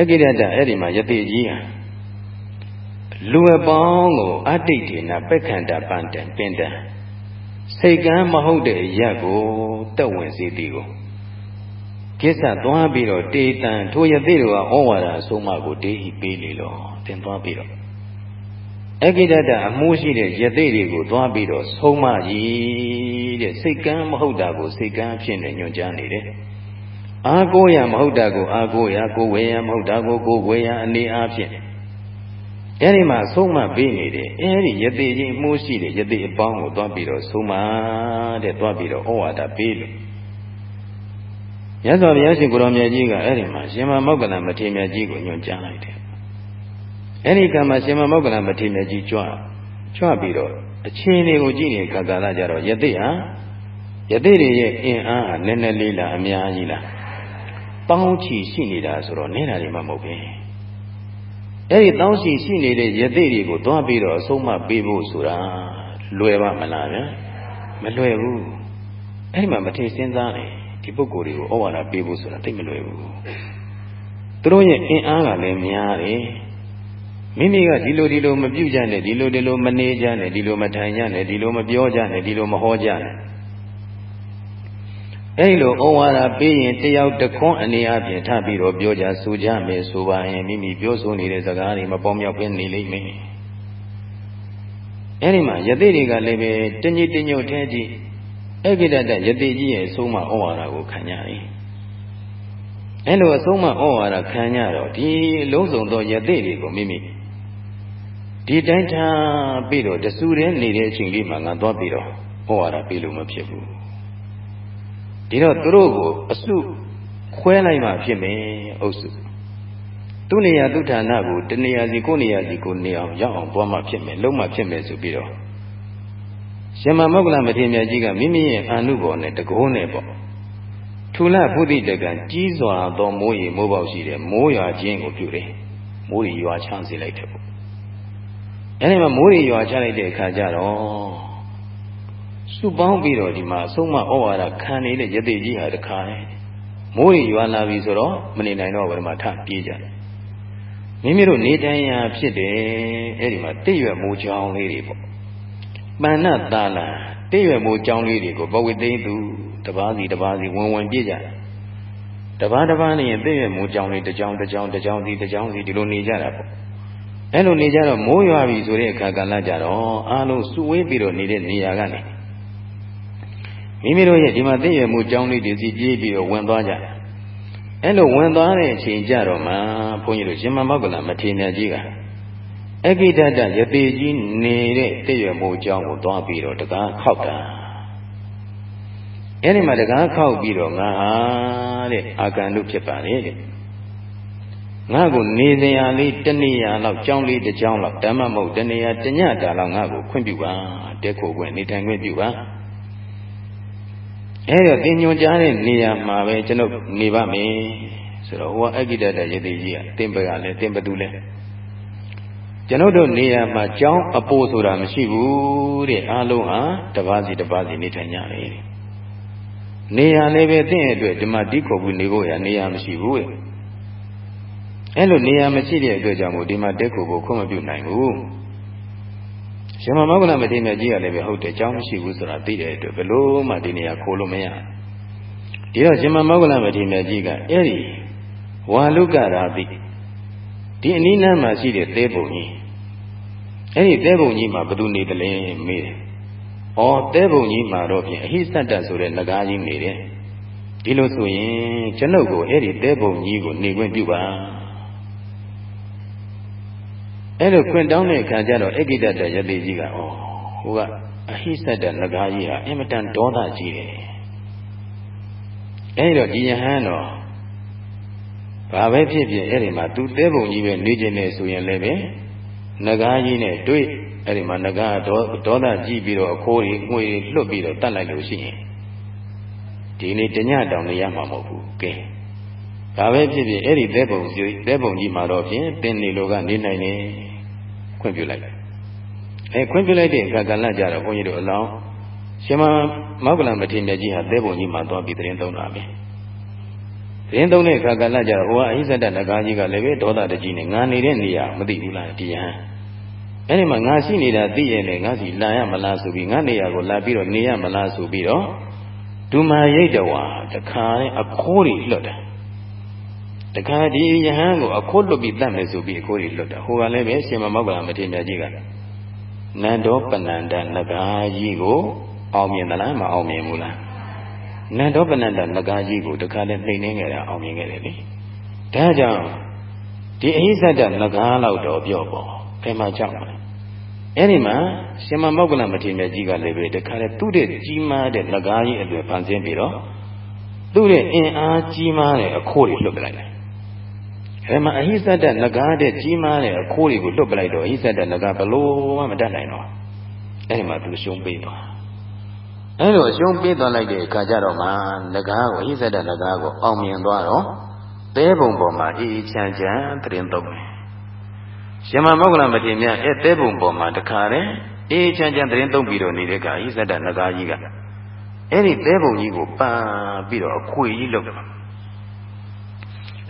အကိတတအဲ့ဒီမှာယတိကြီးဟာလူအပေါင်းကိုအတိတ်ဒေနာပက္ခန္တာပန္တံပင်တံစိတ်ကမ်းမဟုတ်တဲ့အရက်ကိုတက်ဝင်စေသည်ကို ကိစ္စသွားပြီးတော့တေတံထိုယသိတို့ကဩဝါဒအဆုံးအမကိုတေဟိပေးလေလို့တင်သွားပြီးတော့အကိတတအမှုရှိတဲ့ယသိတွေကိုသွားပြီးတော့ဆုံးမကြီးတဲ့စိတ်ကမ်းမဟုတ်တာကိုစိတ်ကမ်းအဖြစ်နဲ့ညွှန်ကြားနေတယ်အာကိုရမဟုတ်တာကိုအာကိုရကိုဝေရမဟုတ်တာကိုကိုဝေရအနေအားဖြင့်အဲဒီမှာဆုံးမပေးနေတယ်အဲဒီယသိချင်းမှုရှိတဲ့ယသိအပေါင်းကိုသွားပြီးတော့ဆုံးမတဲ့သွားပြီးတော့ဩဝါဒပေးလို့ မြတ်စွာဘုရားရှင်ကိုရောင်မြတ်ကြီးကအဲ့ဒီမှာရှင်မမောက္ကလမထေရမြတ်ကြီးကိုညွှန်ကြားလိုက်တယ်အဲ့ဒီကံမှာရှင်မမောက္ကလမထေရမြတ်ကြီးကြွကြွပြီးတော့အချင်းတွေကိုကြည့်နေခါကာလကြတော့ယသိဟာယသိတွေရဲ့အင်အားဟာနည်းနည်းလေးလားအများကြီးလားတောင်းချီရှိနေတာဆိုတော့နေတာတွေမှမဟုတ်ဘူးအဲ့ဒီတောင်းချီရှိနေတဲ့ယသိတွေကိုသွားပြီးတော့အဆုံးမပေးဖို့ဆိုတာလွယ်ပါမလားဗျာမလွယ်ဘူးအဲ့ဒီမှာမထေရစဉ်းစားတယ် ဒီပုဂ္ဂိုလ်တွေကိုဩဝါဒပေးဖို့ဆိုတာတိတ်မလွယ်ဘူးသူတို့ရဲ့အင်အားကလည်းများတယ်မိမိကဒီလိုဒီလိုမပြုတ်ကြနဲ့ဒီလိုဒီလိုမနေကြနဲ့ဒီလိုမထိုင်ကြနဲ့ဒီလိုမပြောကြနဲ့ဒီလိုမဟောကြနဲ့အဲ့လိုဩဝါဒပေးရင်တယောက်တခွန်းအနေအချင်းထပ်ပြီးတော့ပြောကြဆိုကြမယ်ဆိုပါရင်မိမိပြောဆိုနေတဲ့စကားတွေမပေါမြောက်ပဲနေလိမ့်မယ်အဲ့ဒီမှာယသိတွေကလည်းပဲတညစ်တညွတ်ထဲကြည့် အဂိတတယတိကြီးရဲ့အဆုံးမဩဝါဒကိုခံရတယ်။အဲလိုအဆုံးမဩဝါဒခံရတော့ဒီလုံးစုံသောယတိတွေကိုမိမိဒီတိုင်းထားပြီးတော့တဆူတဲ့နေတဲ့အချိန်လေးမှာငါသွားပြီးတော့ဩဝါဒပေးလို့မဖြစ်ဘူးဒီတော့သူတို့ကိုအစုခွဲလိုက်မှဖြစ်မယ်အုပ်စုသူ့နေရာသူ့ဌာနကိုတနေရာစီကိုနေရာစီကိုနေအောင်ရောက်အောင်သွားမှဖြစ်မယ်လုံးမှဖြစ်မယ်ဆိုပြီးတော့ ရှင်မမောက္ကလမထေရမြတ်ကြီးကမိမိရဲ့အာနုဘော်နဲ့တကောနဲ့ပေါ့ထူလဘုဒ္ဓတကံကြီးစွာသောမိုးရေမိုးပေါက်ရှိတဲ့မိုးရွာခြင်းကိုပြုတယ်မိုးရေရွာချစေလိုက်တယ်ပေါ့အဲဒီမှာမိုးရေရွာချလိုက်တဲ့အခါကျတော့စုပေါင်းပြီးတော့ဒီမှာအဆုံးမဩဝါဒခံနေတဲ့ယသိကြီးဟာတခါလေမိုးရေရွာလာပြီဆိုတော့မနေနိုင်တော့ဘယ်မှာထပြေးကြတယ်မိမိတို့နေတိုင်းရာဖြစ်တယ်အဲ့ဒီမှာတိရွယ်မိုးချောင်းလေးတွေပေါ့ ပဏ္ဏသာလံတိရွယ်မိုးချောင်းလေးတွေကိုဘဝိသိသူတပါးစီတပါးစီဝင်ဝင်ပြည့်ကြတယ်တပါးတပါးနေရင်တိရွယ်မိုးချောင်းလေးတစ်ချောင်းတစ်ချောင်းတစ်ချောင်းစီတစ်ချောင်းစီဒီလိုနေကြတာပေါ့အဲ့လိုနေကြတော့မိုးရွာပြီဆိုတဲ့အခါကလည်းကြတော့အားလုံးစုဝေးပြီးတော့နေတဲ့နေရာကနေမိမိတို့ရဲ့ဒီမှာသိရမှုကြောင်းလေးတွေစီပြေးပြီးတော့ဝင်သွားကြတယ်အဲ့လိုဝင်သွားတဲ့အချိန်ကြတော့မှဘုန်းကြီးတို့ရှင်မမောက္ကလမထေရကြီးက အဂိတတယတိကြီးနေတဲ့တည့်ရမိုးကြောင်းကိုသွားပြီးတော့တကားခောက်တာအဲ့ဒီမှာတကားခောက်ပြီးတော့ငါဟာတဲ့အာကန်တို့ဖြစ်ပါလေတဲ့ငါကိုနေစရာလေးတနေရာလောက်ကြောင်းလေးတစ်ကြောင်းလောက်ဓမ္မမဟုတ်တနေရာတညတာလောက်ငါကိုခွင့်ပြုပါတဲခိုခွင့်နေထိုင်ခွင့်ပြုပါအဲ့တော့တင်ညွန်ကြားတဲ့နေရာမှာပဲကျွန်ုပ်နေပါမယ်ဆိုတော့ဟိုကအဂိတတယတိကြီးကတင်ပကလည်းတင်ပတူလည်း ကျွန်ုပ်တို့နေရာမှာကြောင်းအပိုးဆိုတာမရှိဘူးတဲ့အားလုံးဟာတပါးစီတပါးစီနေထိုင်ကြတယ်နေရာလည်းပဲတင့်အတွက်ဒီမှာတိခေါ်ဘူးနေဖို့ရနေရာမရှိဘူးတဲ့အဲ့လိုနေရာမရှိတဲ့အတွက်ကြောင့်မို့ဒီမှာတက်ခုဖို့ခွင့်မပြုနိုင်ဘူးရှင်မမောဂလမထေရကြီးကလည်းပဲဟုတ်တယ်အကြောင်းမရှိဘူးဆိုတာသိတဲ့အတွက်ဘလို့မှဒီနေရာခိုးလို့မရဒီတော့ရှင်မမောဂလမထေရကြီးကအဲ့ဒီဝါလုကရာတိ ဒီအနိနန်းမှာရှိတဲ့သဲပုံကြီးအဲ့ဒီသဲပုံကြီးမှာဘယ်သူနေတယ်လဲမေးတယ်။ဩသဲပုံကြီးမှာတော့ဖြင့်အဟိစတ္တဆိုတဲ့ငကားကြီးနေတယ်။ဒီလိုဆိုရင်ကျွန်ုပ်ကိုအဲ့ဒီသဲပုံကြီးကိုနေခွင့်ပြုပါအဲ့လိုခွင့်တောင်းတဲ့အခါကျတော့အဂိတတယတိကြီးကဩဟိုကအဟိစတ္တငကားကြီးဟာအင်မတန်ဒေါသကြီးတယ်အဲ့တော့ဒီယဟန်တော့ ဘာပဲဖြစ်ဖြစ်အဲ့ဒီမှာသူတဲပုံကြီးပဲနေခြင်းနဲ့ဆိုရင်လည်းပဲငကားကြီးနဲ့တွေ့အဲ့ဒီမှာငကားဒေါဒေါသကြီးပြီးတော့အခိုးကြီးငွေလွတ်ပြီးတော့တတ်လိုက်လို့ရှိရင်ဒီနေ့တညတောင်နေရမှာမဟုတ်ဘူးကဲဒါပဲဖြစ်ဖြစ်အဲ့ဒီတဲပုံကြီးတဲပုံကြီးမှာတော့ဖြင့်တင်းနေလို့ကနေနိုင်တယ်ခွင့်ပြုလိုက်အဲခွင့်ပြုလိုက်တဲ့အခါကလည်းကြတော့ဘုန်းကြီးတို့အလောင်းရှင်မမောက္ကလမထေရကြီးဟာတဲပုံကြီးမှာသွားပြီးတရင်သုံးတာပဲ တရင်သုံးတဲ့အခါကလည်းကြတော့ဟိုကအဟိစတနဂါကြီးကလည်းပဲဒေါသတကြီးနဲ့ငါနေတဲ့နေရာမသိဘူးလားဒီယဟန်အဲ့ဒီမှာငါရှိနေတာသိရဲ့လေငါစီလာရမလားဆိုပြီးငါနေရာကိုလာပြီးတော့နေရမလားဆိုပြီးတော့ဒုမာရိတ်တဝါတခါနဲ့အခိုးတွေလွတ်တာတခါဒီယဟန်ကိုအခိုးလွတ်ပြီးတတ်မယ်ဆိုပြီးအခိုးတွေလွတ်တာဟိုကလည်းပဲရှင်မမောက္ကလမထေရကြီးကနန္ဒောပနန္ဒနဂါကြီးကိုအောင်မြင်သလားမအောင်မြင်ဘူးလား နန္ဒောပနန္ဒနဂါကြီးကိုတခါနဲ့နှိမ်နှင်းခဲ့တာအောင်မြင်ခဲ့တယ်လေဒါကြောင့်ဒီအဟိသတ္တနဂါလောက်တော့ပြောပေါ့ဘယ်မှာကြောက်မလဲအဲ့ဒီမှာရှင်မမောက္ကလမထေရကြီးကလည်းပဲတခါနဲ့သူ့တဲ့ကြီးမားတဲ့နဂါကြီးအတွေ့ဖန်ဆင်းပြီးတော့သူ့ရဲ့အင်အားကြီးမားတဲ့အခိုးတွေလွတ်ပလိုက်တယ်အဲမှာအဟိသတ္တငကားတဲ့ကြီးမားတဲ့အခိုးတွေကိုလွတ်ပလိုက်တော့အဟိသတ္တငကားဘလို့မှမတတ်နိုင်တော့အဲဒီမှာသူအရှုံးပေးသွား အဲလိုအရှုံးပေးသွားလိုက်တဲ့အခါကျတော့မှငကားကိုအဟိသတ္တငကားကိုအောင်မြင်သွားတော့သဲပုံပေါ်မှာအေးအေးချမ်းချမ်းတရင်သုံးတယ်ရှင်မမောက္ကလမထေရမြတ်အဲသဲပုံပေါ်မှာတခါတည်းအေးချမ်းချမ်းတရင်သုံးပြီးတော့နေတဲ့အခါအဟိသတ္တငကားကြီးကအဲ့ဒီသဲပုံကြီးကိုပန်ပြီးတော့အခွေကြီးလုပ်တယ်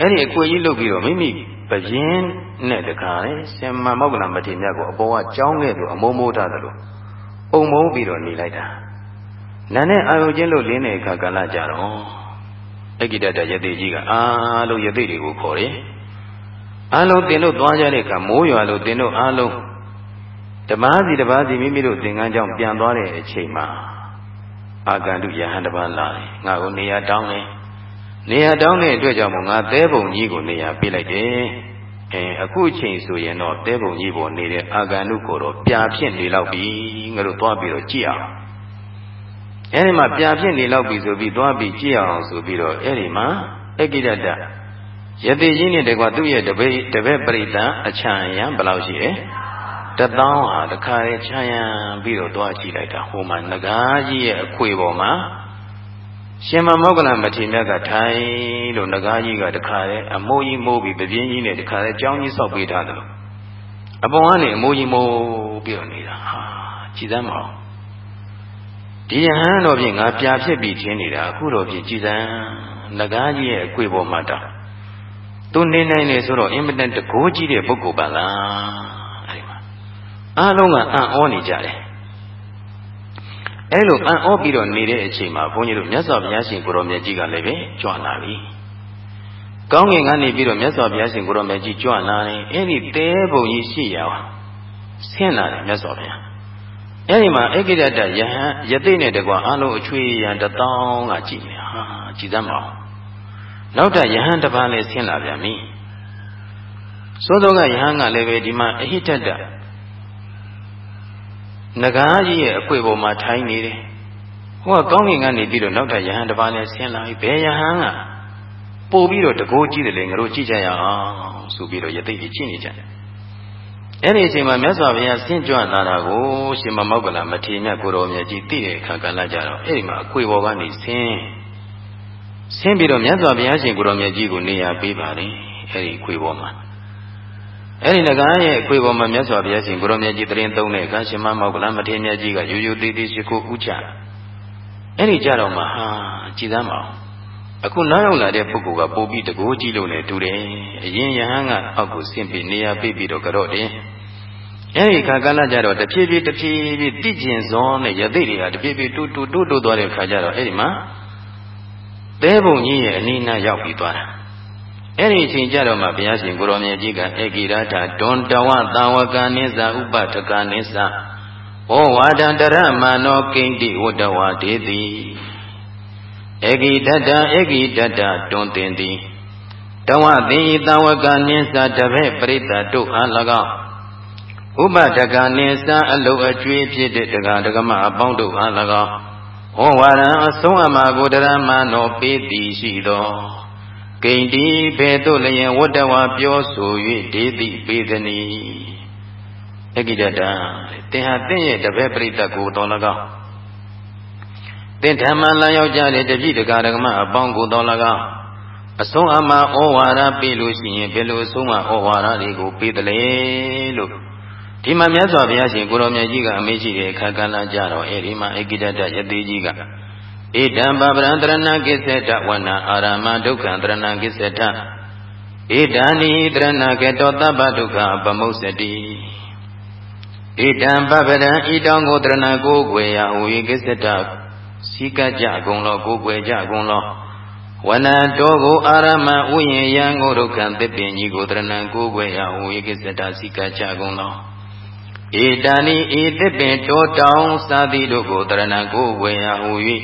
အဲ့ဒီအကွေကြီးလုတ်ပြီးတော့မိမိပရင်နဲ့တခါလေရှင်မမောက္ကလမထေရမြတ်ကိုအပေါ်ကကြောင်းခဲ့သူအမိုးမိုးထားတယ်လို့ပုံမုံပြီးတော့နေလိုက်တာ နာနဲ့အာယုချင်းလို့လင်းတဲ့အခါကလည်းကြတော့အဂိတတယတိကြီးကအားလုံးယတိတွေကိုခေါ်တယ်အားလုံးတင်တို့သွားကြတဲ့အခါမိုးရွာလို့တင်တို့အားလုံးဓမ္မစီတပါးစီမိမိတို့သင်္ကန်းကြောင့်ပြန်သွားတဲ့အချိန်မှာအာဂန္တုယဟန်တပါးလာတယ်ငါကိုနေရာတောင်းတယ်နေရာတောင်းတဲ့အတွက်ကြောင့်မို့ငါသဲပုံကြီးကိုနေရာပေးလိုက်တယ်အဲအခုချိန်ဆိုရင်တော့သဲပုံကြီးပေါ်နေတဲ့အာဂန္တုကိုတော့ပြာဖြစ်နေတော့ပြီငါတို့သွားပြီးတော့ကြည့်အောင် အဲဒီမှာပြဖြစ်နေလောက်ပြီဆိုပြီးသွားပြီးကြည့်အောင်ဆိုပြီးတော့အဲဒီမှာအကိရတယတိကြီးနဲ့တကွာသူ့ရဲ့တပည့်တပည့်ပရိသတ်အချံရံဘယ်လောက်ရှိလဲတသောင်းဟာတခါလေချမ်းရံပြီးတော့သွားကြည့်လိုက်တာဟိုမှာငကားကြီးရဲ့အခွေပေါ်မှာရှင်မမောကလမထေရမြတ်ကထိုင်လို့ငကားကြီးကတခါလေအမိုးကြီးမိုးပြီးပပြင်းကြီးနဲ့တခါလေကြောင်းကြီးဆောက်ပေးထားတယ်လို့အပေါ်ကနေအမိုးကြီးမိုးပြီးတော့နေတာဟာကြည်စမ်းမအောင် ဒီယဟန်တော်ဖြင့်ငါပြာဖြစ်ပြီးထင်းနေတာအခုတော့ဖြင့်ကြည်စမ်းငကားကြီးရဲ့အခွေပေါ်မှာတောင်သူနေနိုင်နေဆိုတော့အင်မတန်တကိုးကြီးတဲ့ပုဂ္ဂိုလ်ပါလားအဲဒီမှာအားလုံးကအံ့ဩနေကြတယ်အဲလိုအံ့ဩပြီးတော့နေတဲ့အချိန်မှာဘုန်းကြီးတို့မြတ်စွာဘုရားရှင်ကိုရောမြတ်ကြီးကလည်းပဲကြွလာပြီကောင်းကင်ကနေပြီးတော့မြတ်စွာဘုရားရှင်ကိုရောမြတ်ကြီးကြွလာတယ်အဲ့ဒီတဲပုံကြီးရှိရအောင်ဆင်းလာတယ်မြတ်စွာဘုရား အဲ့ဒီမှာဧကိရတယဟန်ယသိနဲ့တကွာအလုံးအချွေရန်တသောင်းကကြည်နေဟာကြည်သမ်းမအောင်နောက်ထပ်ယဟန်တစ်ပါးလည်းဆင်းလာပြန်ပြီသို့သောကယဟန်ကလည်းပဲဒီမှာအဟိတတငကားကြီးရဲ့အခွေပေါ်မှာထိုင်နေတယ်ဟိုကကောင်းကင်ကနေပြီးတော့နောက်ထပ်ယဟန်တစ်ပါးလည်းဆင်းလာပြီဘယ်ယဟန်ကပို့ပြီးတော့တကိုးကြည့်တယ်လေငါတို့ကြည့်ကြရအောင်ဆိုပြီးတော့ယသိကြီးကြည့်နေကြတယ် အဲ့ဒီအချိန်မှာမြတ်စွာဘုရားဆင့်ကြွလာတာကိုရှင်မမောက္ကလမထေရမြတ်ကိုတော်မြတ်ကြီးသိတဲ့အခါကလည်းကြတော့အဲ့ဒီမှာအခွေပေါ်ကနေဆင်းဆင်းပြီးတော့မြတ်စွာဘုရားရှင်ကိုတော်မြတ်ကြီးကိုနေရာပေးပါလေအဲ့ဒီခွေပေါ်မှာအဲ့ဒီငကားရဲ့အခွေပေါ်မှာမြတ်စွာဘုရားရှင်ကိုတော်မြတ်ကြီးတရင်သုံးတဲ့အခါရှင်မမောက္ကလမထေရမြတ်ကြီးကရိုးရိုးသေးသေးရှိခိုးဥချအဲ့ဒီကြတော့မှဟာကြည်သမ်းပါအောင် အခုနောက်ရောက်လာတဲ့ပုဂ္ဂိုလ်ကပို့ပြီးတကိုးကြည့်လို့လည်းတူတယ်အရင်ယဟန်ကအောက်ကိုဆင်းပြီးနေရာပေးပြီးတော့ကြော့တယ်အဲဒီခါကလည်းကြတော့တဖြည်းဖြည်းတဖြည်းဖြည်းတိကျင်စောနဲ့ယသိတွေကတဖြည်းဖြည်းတူတူတူတူသွားတဲ့ခါကျတော့အဲဒီမှာသဲပုံကြီးရဲ့အနိနာရောက်ပြီးသွားတာအဲ့ဒီအချိန်ကျတော့မှဘုရားရှင်ကိုရောင်မြတ်ကြီးကဧကိရထဒွန်တဝသံဝကနိသဥပထကနိသဩဝါဒံတရမနောကိဉ္တိဝတ္တဝါဒေတိ ဧကိတတဧကိတတတွန်တင်သည်တဝသင်ဤသံဝကနိသတပည့်ပရိသတ်တို့အား၎င်းဥပဒကနိသအလုအကျွေးဖြစ်တဲ့တက္ကဒကမအပေါင်းတို့အား၎င်းဟောဝါရံအဆုံးအမကိုတရမနောပေးသည်ရှိသောဂိန္တိဘေသို့လျင်ဝတ္တဝါပြောဆို၍ဒေတိပေးသည်။အကိတတသင်ဟာသင်ရဲ့တပည့်ပရိသတ်ကိုတော်၎င်း သင်ဓမ္မလမ်းရောက်ကြတဲ့တပိတကာရကမအပေါင်းကိုတော်၎င်းအဆုံးအမဩဝါဒပေးလို့ရှိရင်ဘယ်လိုအဆုံးအမဩဝါဒတွေကိုပေးတယ်လဲလို့ဒီမှာမြတ်စွာဘုရားရှင်ကိုရောင်မြတ်ကြီးကအမေးရှိတဲ့အခါကလည်းကြတော့အဲဒီမှာဧကိတတယတိကြီးကဣဒံပပရံတရဏကိစ္ဆေတဝနာအာရမဒုက္ခံတရဏကိစ္ဆေတဣဒံနိတရဏကေတောတပ္ပဒုက္ခပမုစ္စတိဣဒံပပရံဣတောင်ကိုတရဏကိုွယ်ရဟူ၏ကိစ္ဆေတ စီကကြကုန်လောကိုွယ်ကြကုန်လောဝနတောကိုအာရမဥယျယံကိုဒုက္ခံသစ်ပင်ကြီးကိုတရဏကိုွယ်ရဟူ၏ကိစ္ဆေတစီကကြကုန်လောဧတာနိဧသစ်ပင်တောတောင်စာသည်တို့ကိုတရဏကိုဝေယဟူ၍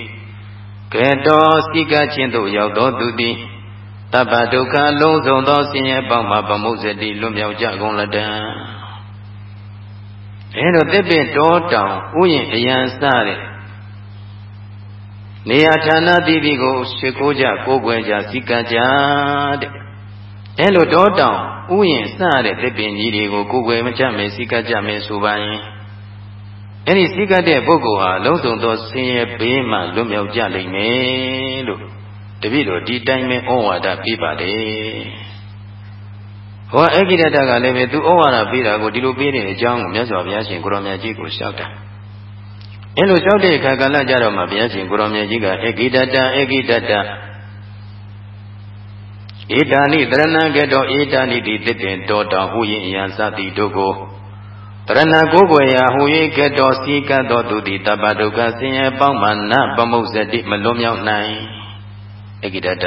ကဲတော်စိကချင်းသို့ရောက်သောသူသည်တပ္ပဒုက္ခလုံးစုံသောဆင်းရဲပေါင်းမှပမုစတိလွတ်မြောက်ကြကုန်လတံအဲလိုသစ်ပင်တောတောင်ဥယျင်အယံစတဲ့ နေရာဌာနတိတိကိုရှိခိုးကြကိုးကွယ်ကြစိကကြတဲ့အဲလိုတောတောင်ဥယျင်စတဲ့သစ်ပင်ကြီးတွေကိုကိုယ်ွယ်မချမယ်စိကကြမယ်ဆိုပါရင်အဲ့ဒီစိကတဲ့ပုဂ္ဂိုလ်ဟာလုံးစုံသောဆင်းရဲဘေးမှလွတ်မြောက်ကြလိမ့်မယ်လို့တပည့်တော်ဒီတိုင်းပဲဩဝါဒပေးပါတယ်ဟောအဂိရတကလည်းပဲသူဩဝါဒပေးတာကိုဒီလိုပေးတဲ့အကြောင်းကိုမြတ်စွာဘုရားရှင်ကိုရောင်မြတ်ကြီးကိုလျှောက်တာ အဲလိုလျှောက်တဲ့အခါကလည်းကြတော့မှဘုရားရှင်ကိုရောင်မြတ်ကြီးကအဂိတတအဂိတတဧတာနိတရဏကတောဧတာနိတိတစ်တင်တောတောင်ဟူရင်အယံစသည်တို့ကိုတရဏကိုကိုယ်ရာဟူ၍ကတောစီကတောသူတိတပ္ပဒုက္ခဆင်းရဲပေါင်းမှနပမုတ်စတိမလွန်မြောက်နိုင်အကိတတ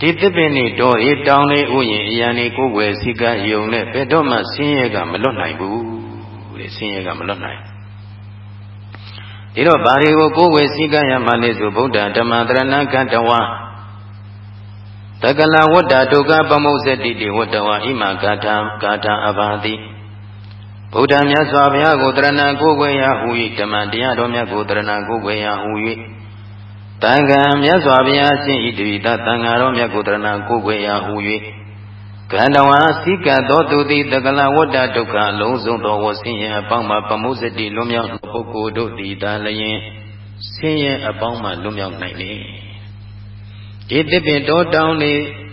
ဒီသစ်ပင်နေတော့ဧတောင်လေးဥယျင်အယံနေကိုယ်ွယ်စီကယုံနဲ့ဘယ်တော့မှဆင်းရဲကမလွတ်နိုင်ဘူးတဲ့ဆင်းရဲကမလွတ်နိုင် ဒီတော့ဘာတွေကိုကိုယ်ွယ်စီကရမှလဲဆိုဗုဒ္ဓဓမ္မတရဏကတဝါတကလဝတ္တဒုက္ခပမုစတိတိဝတ္တဝါဣမဂါထာဂါထာအဘာတိဗုဒ္ဓမြတ်စွာဘုရားကိုတရဏကိုကိုွယ်ရာဟူ၍ဓမ္မတရားတော်မြတ်ကိုတရဏကိုကိုွယ်ရာဟူ၍တန်ခါမြတ်စွာဘုရားရှင်ဤတပိသတန်ခါတော်မြတ်ကိုတရဏကိုကိုွယ်ရာဟူ၍ ကန္တဝါစိကသောသူသည်တကလဝတ္တဒုက္ခလုံးစုံသောဝဆင်းရဲအပေါင်းမှပမုစတိလွံ့မြောက်ပုဂ္ဂိုလ်တို့သည်ဒါလျင်ဆင်းရဲအပေါင်းမှလွံ့မြောက်နိုင်လေဒီတပင်တော်တောင်းနေ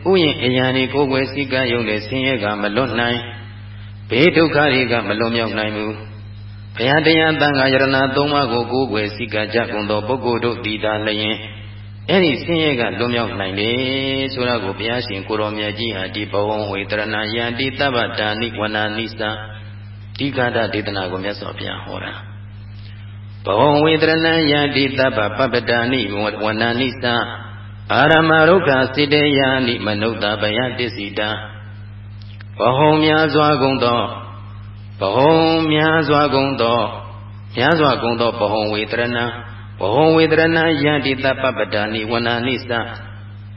ဥယျင်အရာတွေကိုယ်ွယ်စိကယုံတဲ့ဆင်းရဲကမလွတ်နိုင်ဘေးဒုက္ခတွေကမလွန်မြောက်နိုင်ဘူးဘုရားတရားတန်ခါယရဏသုံးပါးကိုကိုးကွယ်စိကကြကုန်သောပုဂ္ဂိုလ်တို့တည်တာလျင် အဲ့ဒီဆင်းရဲကလွန်မြောက်နိုင်တယ်ဆိုတာကိုဘုရားရှင်ကိုရောမြတ်ကြီးဟာဒီဘဝဝေတရဏယံတိတဗ္ဗတာနိဝနာနိသဒီကတာဒေသနာကိုမြတ်စွာဘုရားဟောတာဘဝဝေတရဏယံတိတဗ္ဗပပ္ပတာနိဝနာနိသအာရမရုက္ခစေတယာနိမနုဿဗယတစ္စိတာဘဟုံများစွာကုန်သောဘဟုံများစွာကုန်သောများစွာကုန်သောဘဟုံဝေတရဏ ဘဟုံဝေတရဏယန္တိတပပဒာနိဝနာနိသ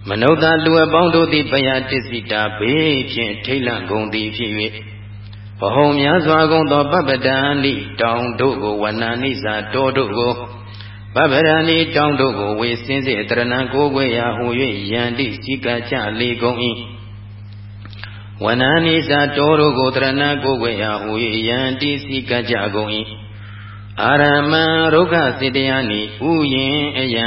မနုဿလူအပေါင်းတို့သည်ပယတစ္စိတာဘေးဖြင့်ထိတ်လန့်ကုန်သည်ဖြစ်၍ဘဟုံများစွာကုန်သောပပဒာနိတောင်တို့ကိုဝနာနိသတောတို့ကိုပပဒာနိတောင်တို့ကိုဝေစင်းစေတရဏကိုကိုွယ်ရာဟူ၍ယန္တိစိကကြလေကုန်၏ဝနန္နိသာတောတို့ကိုတရဏကိုဝေယဟူ၏ယံတိစီကကြကုန်၏ အာရမံဒုက္ခစေတယနိဥယင်အယံ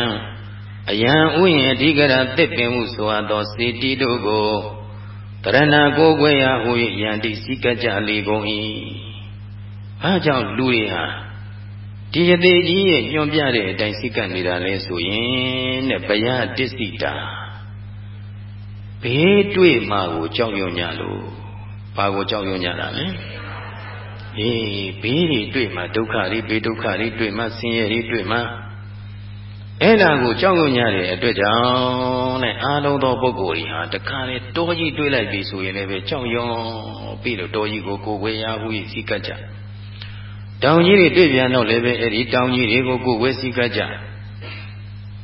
အယံဥယင်အဓိကရသစ်ပင်မှုဆိုအပ်သောစေတီတို့ကိုတရဏကိုဝေယဟူ၏ယံတိစီကကြလေကုန်၏အားကြောင့်လူတွေဟာဒီယတိကြီးရဲ့ညွန်ပြတဲ့အတိုင်းစိကနေတာလဲဆိုရင်တဲ့ဘယတစ္စိတာဘေးတွေ့မှာကိုကြောက်ရွံ့ကြလို့ဘာကိုကြောက်ရွံ့ကြတာလဲ အေးဘေးတွေတွေ့မှာဒုက္ခတွေဘေးဒုက္ခတွေတွေ့မှာဆင်းရဲတွေတွေ့မှာအဲ့ဒါကိုကြောက်ရွံ့ကြတဲ့အတွက်ကြောင့်တဲ့အားလုံးသောပုဂ္ဂိုလ်တွေဟာတခါလေတောကြီးတွေ့လိုက်ပြီဆိုရင်လည်းပဲကြောက်ရွံ့ပြီးတော့တောကြီးကိုကိုယ်ဝေရာဟုစီကတ်ကြတောင်ကြီးတွေတွေ့ပြန်တော့လည်းပဲအဲ့ဒီတောင်ကြီးတွေကိုကိုယ်ဝေစီကတ်ကြ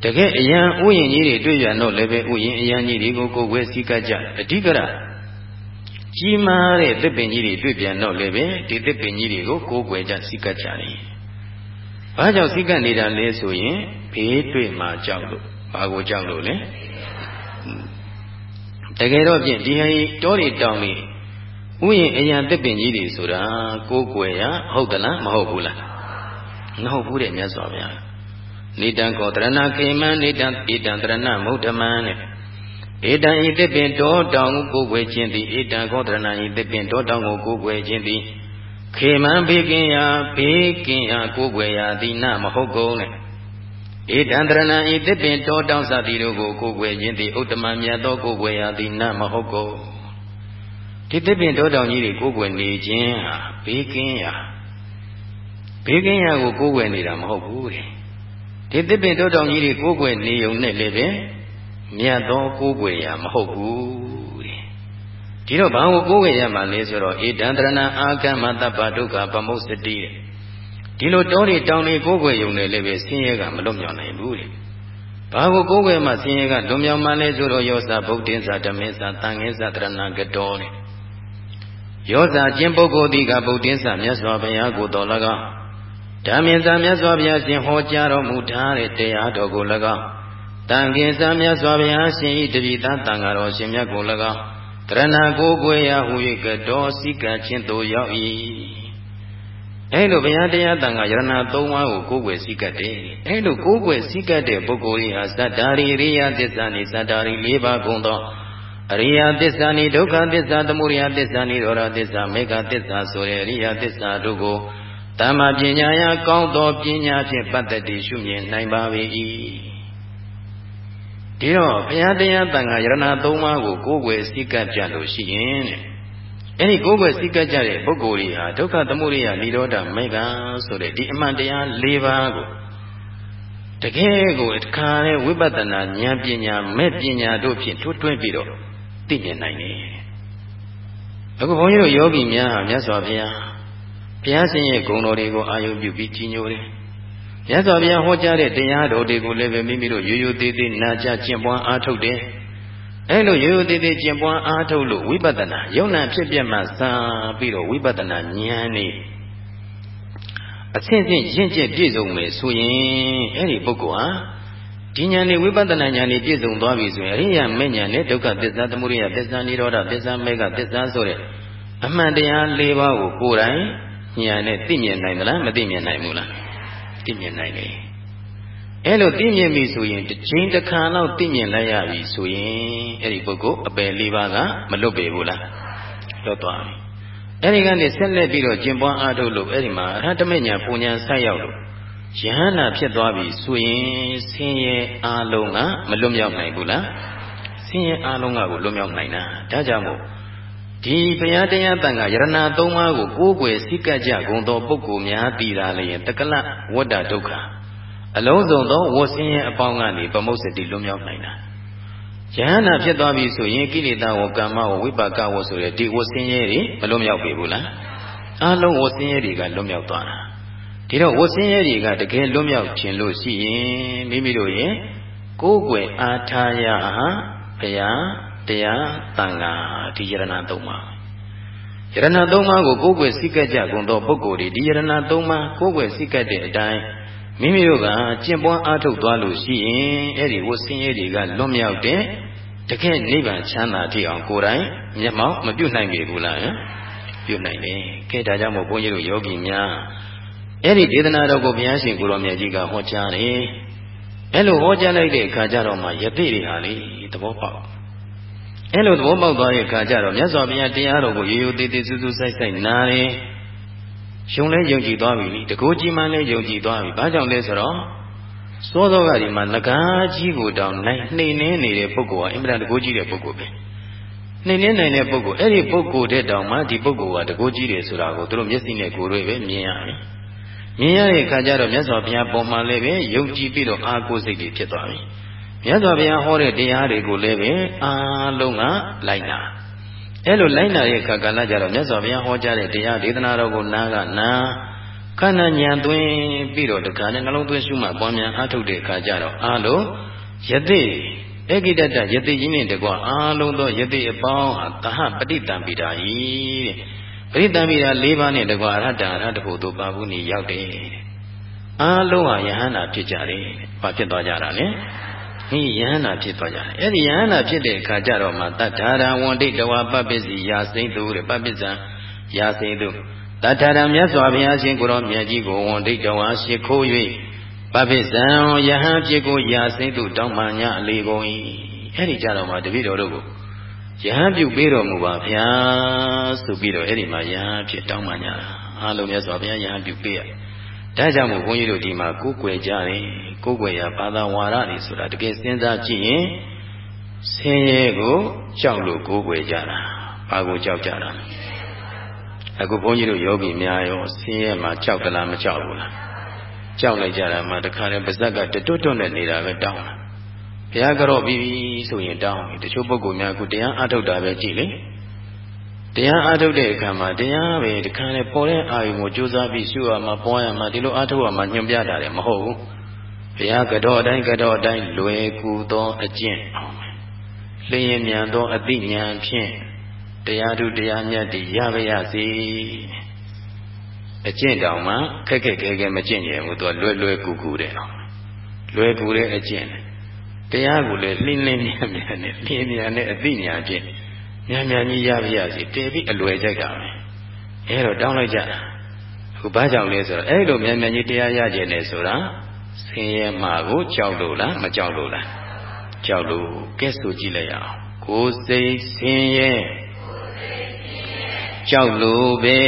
တကယ်အယံဥယျင်ကြီးတွေတွေ့ရတော့လည်းပဲဥယျင်အယံကြီးတွေကိုကိုယ်ဝဲစည်းကကြအဓိကရ ကြီးမားတဲ့သစ်ပင်ကြီးတွေတွေ့ပြန်တော့လည်းပဲဒီသစ်ပင်ကြီးတွေကိုကိုယ်ွယ်ကြစည်းကကြတယ်။ဘာကြောင့်စည်းကနေတာလဲဆိုရင်ဘေးတွေ့မှကြောက်လို့ဘာကိုကြောက်လို့လဲ။တကယ်တော့ဖြင့်ဒီဟန်တောတွေတောင်တွေဥယျင်အယံသစ်ပင်ကြီးတွေဆိုတာကိုယ်ွယ်ရဟုတ်သလားမဟုတ်ဘူးလား။မဟုတ်ဘူးတဲ့မြတ်စွာဘုရား။နေတံကောတရဏခေမံနေတံဧတံတရဏမုဒ္ဓမံနဲ့ ဧတံဤသစ်ပင်တောတောင်ကိုကိုွယ်ခြင်းသည်ဧတံကောတရဏဤသစ်ပင်တောတောင်ကိုကိုကိုွယ်ခြင်းသည်ခေမံဘေကင်ယာဘေကင်ယာကိုကိုွယ်ရာသည်နမဟုတ်ကုန်နဲ့ဧတံတရဏဤသစ်ပင်တောတောင်စသည်တို့ကိုကိုကိုွယ်ခြင်းသည်ဥတ္တမမြတ်သောကိုကိုွယ်ရာသည်နမဟုတ်ကုန်ဒီသစ်ပင်တောတောင်ကြီးတွေကိုကိုွယ်နေခြင်းဟာဘေကင်ယာဘေကင်ယာကိုကိုကိုွယ်နေတာမဟုတ်ဘူးတဲ့ဒီသစ်ပင်တိုးတောင်ကြီးတွေကိုးကွယ်နေုံနဲ့လည်းပဲ မြတ်သောကိုးကွယ်ရာမဟုတ်ဘူးတဲ့ဒီတော့ဘာကိုကိုးကွယ်ရမှာလဲဆိုတော့ဧတံတရဏအာကမ္မတပ္ပဒုက္ခပမုစတိတဲ့ဒီလိုတောတွေတောင်တွေကိုးကွယ်ယုံနဲ့လည်းပဲဆင်းရဲကမလွတ်မြောက်နိုင်ဘူးတဲ့ဘာကိုကိုးကွယ်မှဆင်းရဲကလွတ်မြောက်မှလဲဆိုတော့ယောဇဗုဒ္ဓင်းစာဓမ္မင်းစာတန်ငင်းစာတရဏကတော်တဲ့ယောဇကျင့်ပုဂ္ဂိုလ်ဒီကဗုဒ္ဓင်းစာမြတ်စွာဘုရားကိုတော်၎င်းဓမ္မင်စာမြတ်စွာဘုရားရှင်ဟောကြားတော်မူထားတဲ့တရားတော်ကို၎င်း တန်ခင်စာမြတ်စွာဘုရားရှင်ဤတပိသတန်ဃာတော်ရှင်မြတ်ကို၎င်းတရဏကိုကိုယ်ရာဟူ၍ကတော်စိကချင်းသို့ရောက်၏အဲလိုဘုရားတရားတန်ခါယရဏသုံးပါးကိုကိုးကွယ်စည်းကပ်တယ်အဲလိုကိုးကွယ်စည်းကပ်တဲ့ပုဂ္ဂိုလ်ဤဟာသတ္တာရိရိယသစ္စာနိသတ္တာရိ၄ပါးကုန်သောအရိယသစ္စာနိဒုက္ခသစ္စာသမုဒယသစ္စာနိရောဓသစ္စာမေဃသစ္စာဆိုတဲ့အရိယသစ္စာတို့ကိုတမ္မာပညာယကောင်းသောပညာဖြင့်ပတ္တတိရှုမြင်နိုင်ပါ၏ ဒီတော့ဘုရားတရားတန်ခါယရဏသုံးပါးကိုကိုးကွယ်စည်းကပ်ကြလို့ရှိရင်တဲ့အဲ့ဒီကိုးကွယ်စည်းကပ်ကြတဲ့ပုဂ္ဂိုလ်တွေဟာဒုက္ခသမုဒယនិရောဓမေဃဆိုတဲ့ဒီအမှန်တရား၄ပါးကိုတကယ်ကိုတခါလေဝိပဿနာဉာဏ်ပညာမဲ့ပညာတို့ဖြင့်ထွတ်တွင်းပြီးတော့သိမြင်နိုင်တယ်အခုဘုန်းကြီးတို့ယောဂီများဟာမြတ်စွာဘုရားဘုရားရှင်ရဲ့ဂုဏ်တော်တွေကိုအာရုံပြုပြီးကြီးညိုတယ်။ မြတ်စွာဘုရားဟောကြားတဲ့တရားတော်တွေကိုလည်းပဲမိမိတို့ရိုးရိုးသေးသေးနာကြကျင့်ပွားအားထုတ်တယ်။အဲလိုရိုးရိုးသေးသေးကျင့်ပွားအားထုတ်လို့ဝိပဿနာယုံနာဖြစ်ပြမှစပြီးတော့ဝိပဿနာဉာဏ်နဲ့အဆင့်ဆင့်ရင့်ကျက်ပြည့်စုံမယ်ဆိုရင်အဲ့ဒီပုဂ္ဂိုလ်ဟာဒီဉာဏ်နဲ့ဝိပဿနာဉာဏ်နဲ့ပြည့်စုံသွားပြီဆိုရင်အရိယာမေဉာဏ်နဲ့ဒုက္ခသစ္စာသမုဒယသစ္စာនិရောဓသစ္စာမေဃသစ္စာဆိုတဲ့အမှန်တရား၄ပါးကိုကိုယ်တိုင်ဉာဏ်နဲ့သိမြင်နိုင်သလားမသိမြင်နိုင်ဘူးလား သိမြင်နိုင်တယ်အဲ့လိုသိမြင်ပြီဆိုရင်တစ်ချိန်တစ်ခါတော့သိမြင်လိုက်ရပြီဆိုရင်အဲ့ဒီပုဂ္ဂိုလ်အပယ်၄ပါးကမလွတ်ပေဘူးလားလွတ်သွားပြီအဲ့ဒီကနေဆက်လက်ပြီးတော့ကျင့်ပွားအားထုတ်လို့အဲ့ဒီမှာအရဟတမေညာပူညာဆက်ရောက်လို့ယဟန္တာဖြစ်သွားပြီဆိုရင်ဆင်းရဲအလုံးကမလွတ်မြောက်နိုင်ဘူးလားဆင်းရဲအလုံးကကိုလွတ်မြောက်နိုင်တာဒါကြောင့်မို့ ဒီဘုရားတရားတန်ခါယရဏသုံးပါးကိုကိုးကွယ်စိတ်ကကြကုန်သောပုဂ္ဂိုလ်များတည်တာလျင်တက္ကလဝတ္တဒုက္ခအလုံးစုံသောဝဆင်းရဲအပေါင်းကနေပမုတ်စတိလွတ်မြောက်နိုင်တာယဟန္တာဖြစ်သွားပြီဆိုရင်ကိလေသာဝကမ္မဝဝိပါကဝဆိုတဲ့ဒီဝဆင်းရဲတွေမလွတ်မြောက်ပြီဘူးလားအလုံးဝဆင်းရဲတွေကလွတ်မြောက်သွားတာဒီတော့ဝဆင်းရဲတွေကတကယ်လွတ်မြောက်ခြင်းလို့ရှိရင်မိမိတို့ရဲ့ကိုယ်ွယ်အားထားရဟာဘုရား တရားတန်ခါဒီယရဏသုံးပါးယရဏသုံးပါးကိုကိုယ်ွယ်စိတ်ကကြကုန်သောပုဂ္ဂိုလ်တွေဒီယရဏသုံးပါးကိုယ်ွယ်စိတ်ကတဲ့အတိုင်းမိမိတို့ကကျင့်ပွားအားထုတ်သွားလို့ရှိရင်အဲ့ဒီဝဆင်းရဲတွေကလွတ်မြောက်တဲ့တကယ်နိဗ္ဗာန်ချမ်းသာတိအောင်ကိုယ်တိုင်မျက်မှောက်မပြုတ်နိုင်ပြီဘူးလားပြုတ်နိုင်တယ်ကဲဒါကြောင့်မို့ဘုန်းကြီးတို့ယောဂီများအဲ့ဒီဒေသနာတော်ကိုဘုရားရှင်ကိုရောမြတ်ကြီးကဟောကြားတယ်အဲ့လိုဟောကြားလိုက်တဲ့အခါကျတော့မှယသိတွေဟာလေသဘောပေါက် အဲ့လိုသဘောပေါက်သွားတဲ့အခါကျတော့မြတ်စွာဘုရားတရားတော်ကိုရိုးရိုးသေးသေးစူးစူးဆိုင်ဆိုင်နားတယ်ယုံလဲယုံကြည်သွားပြီတကိုးကြီးမှလည်းယုံကြည်သွားပြီဘာကြောင့်လဲဆိုတော့စောစောကဒီမှာငကားကြီးကိုတောင်နိုင်နှိမ်နှင်းနေတဲ့ပုဂ္ဂိုလ်ဟာအင်မတန်တကိုးကြီးတဲ့ပုဂ္ဂိုလ်ပဲနှိမ်နှင်းနိုင်တဲ့ပုဂ္ဂိုလ်အဲ့ဒီပုဂ္ဂိုလ်တဲ့တောင်မှဒီပုဂ္ဂိုလ်ကတကိုးကြီးတယ်ဆိုတာကိုသူတို့မျက်စိနဲ့ကိုယ်တွေ့ပဲမြင်ရတယ်မြင်ရတဲ့အခါကျတော့မြတ်စွာဘုရားပုံမှန်လည်းပဲယုံကြည်ပြီးတော့အာကိုစိတ်တွေဖြစ်သွားပြီ မြတ်စွာဘုရားဟောတဲ့တရားတွေကိုလည်းပဲအားလုံးကလိုက်နာအဲ့လိုလိုက်နာတဲ့အခါကာလကြတော့မြတ်စွာဘုရားဟောကြားတဲ့တရားဒေသနာတော်ကိုနားကနာခန္ဓာဉာဏ်သွင်းပြီးတော့တခါနဲ့နှလုံးသွင်းရှုမှတ်ပွားများအားထုတ်တဲ့အခါကျတော့အားလုံးယသိဧကိတတယသိကြီးနဲ့တကွအားလုံးသောယသိအပေါင်းဟာတဟပဋိတံပိတာဤတဲ့ပဋိတံပိတာ၄ပါးနဲ့တကွအရဟတအရဟတဖို့တို့ပါဘူးနေရောက်တယ်အားလုံးဟာယဟန္တာဖြစ်ကြတယ်ဘာဖြစ်သွားကြတာလဲ ဟင်းယဟန္တာဖြစ်သွားကြတယ်အဲ့ဒီယဟန္တာဖြစ်တဲ့အခါကျတော့မှတတ္ထာရဝန္တိတဝပပ္ပစီယာစိမ့်သူတဲ့ပပ္ပဇံယာစိမ့်သူတထာရမြတ်စွာဘုရားရှင်ကိုရောမြတ်ကြီးကိုဝန်ဒိတ်တော်အားရှိခိုး၍ပပိဇံယဟန်ဖြစ်ကိုရာစိမ့်သူတောင်းပန်ညအလေးကုန်၏အဲ့ဒီကြတော့မှတပည့်တော်တို့ကိုယဟန်ပြုပေးတော်မူပါဗျာဆိုပြီးတော့အဲ့ဒီမှာယဟန်ဖြစ်တောင်းပန်ညအားလုံးမြတ်စွာဘုရားယဟန်ပြုပေးရဒါကြောင့်မို့ဘုန်းကြီးတို့ဒီမှာကိုးကွယ်ကြတယ် ကိုးကွယ်ရဘာသာဝါဒတွေဆိုတာတကယ်စဉ်းစားကြည့်ရင်ဆင်းရဲကိုကြောက်လို့ကိုးကွယ်ကြတာဘာကိုကြောက်ကြတာအခုဘုန်းကြီးတို့ယောဂီများရောဆင်းရဲမှာကြောက်သလားမကြောက်ဘူးလားကြောက်လိုက်ကြတာမှတခါတည်းပါဇက်ကတတွတ်တွတ်နဲ့နေတာပဲတောင်းတာဘုရားကြော့ပြီးပြီဆိုရင်တောင်းတယ်တချို့ပုဂ္ဂိုလ်များကတရားအထုတ်တာပဲကြည့်လေတရားအထုတ်တဲ့အခါမှာတရားပဲတခါတည်းပေါ်တဲ့အာယုံကိုကြိုးစားပြီးရှုရမှာပွားရမှာဒီလိုအထုတ်ရမှာညွှန်ပြတာတယ်မဟုတ်ဘူးဘု ရားကတော့အတိုင်းကတော့အတိုင်းလွယ်ကူသောအကျင့်လျင်မြန်သောအသိဉာဏ်ဖြင့်တရားထုတရားမြတ်တွေရပါရစေအကျင့်တောင်မှခက်ခက်ခဲခဲမကျင့်ကြဘူးသူကလွယ်လွယ်ကူကူတဲ့လွယ်ကူတဲ့အကျင့်တရားကိုလည်းလင်းလင်းမြတ်မြတ်နဲ့လင်းမြန်နဲ့အသိဉာဏ်ဖြင့်မြန်မြန်ကြီးရပါရစေတည်ပြီးအလွယ်ကြိုက်တာပဲအဲတော့တောင်းလိုက်ကြတာအခုဘာကြောင့်လဲဆိုတော့အဲ့လိုမြန်မြန်ကြီးတရားရကြတယ်ဆိုတာ ဆင်းရဲမှာကိုကြောက်လို့လားမကြောက်လို့လားကြောက်လို့ကဲဆိုကြည့်လိုက်ရအောင်ကိုယ်စိတ်ဆင်းရဲကြောက်လို့ပဲ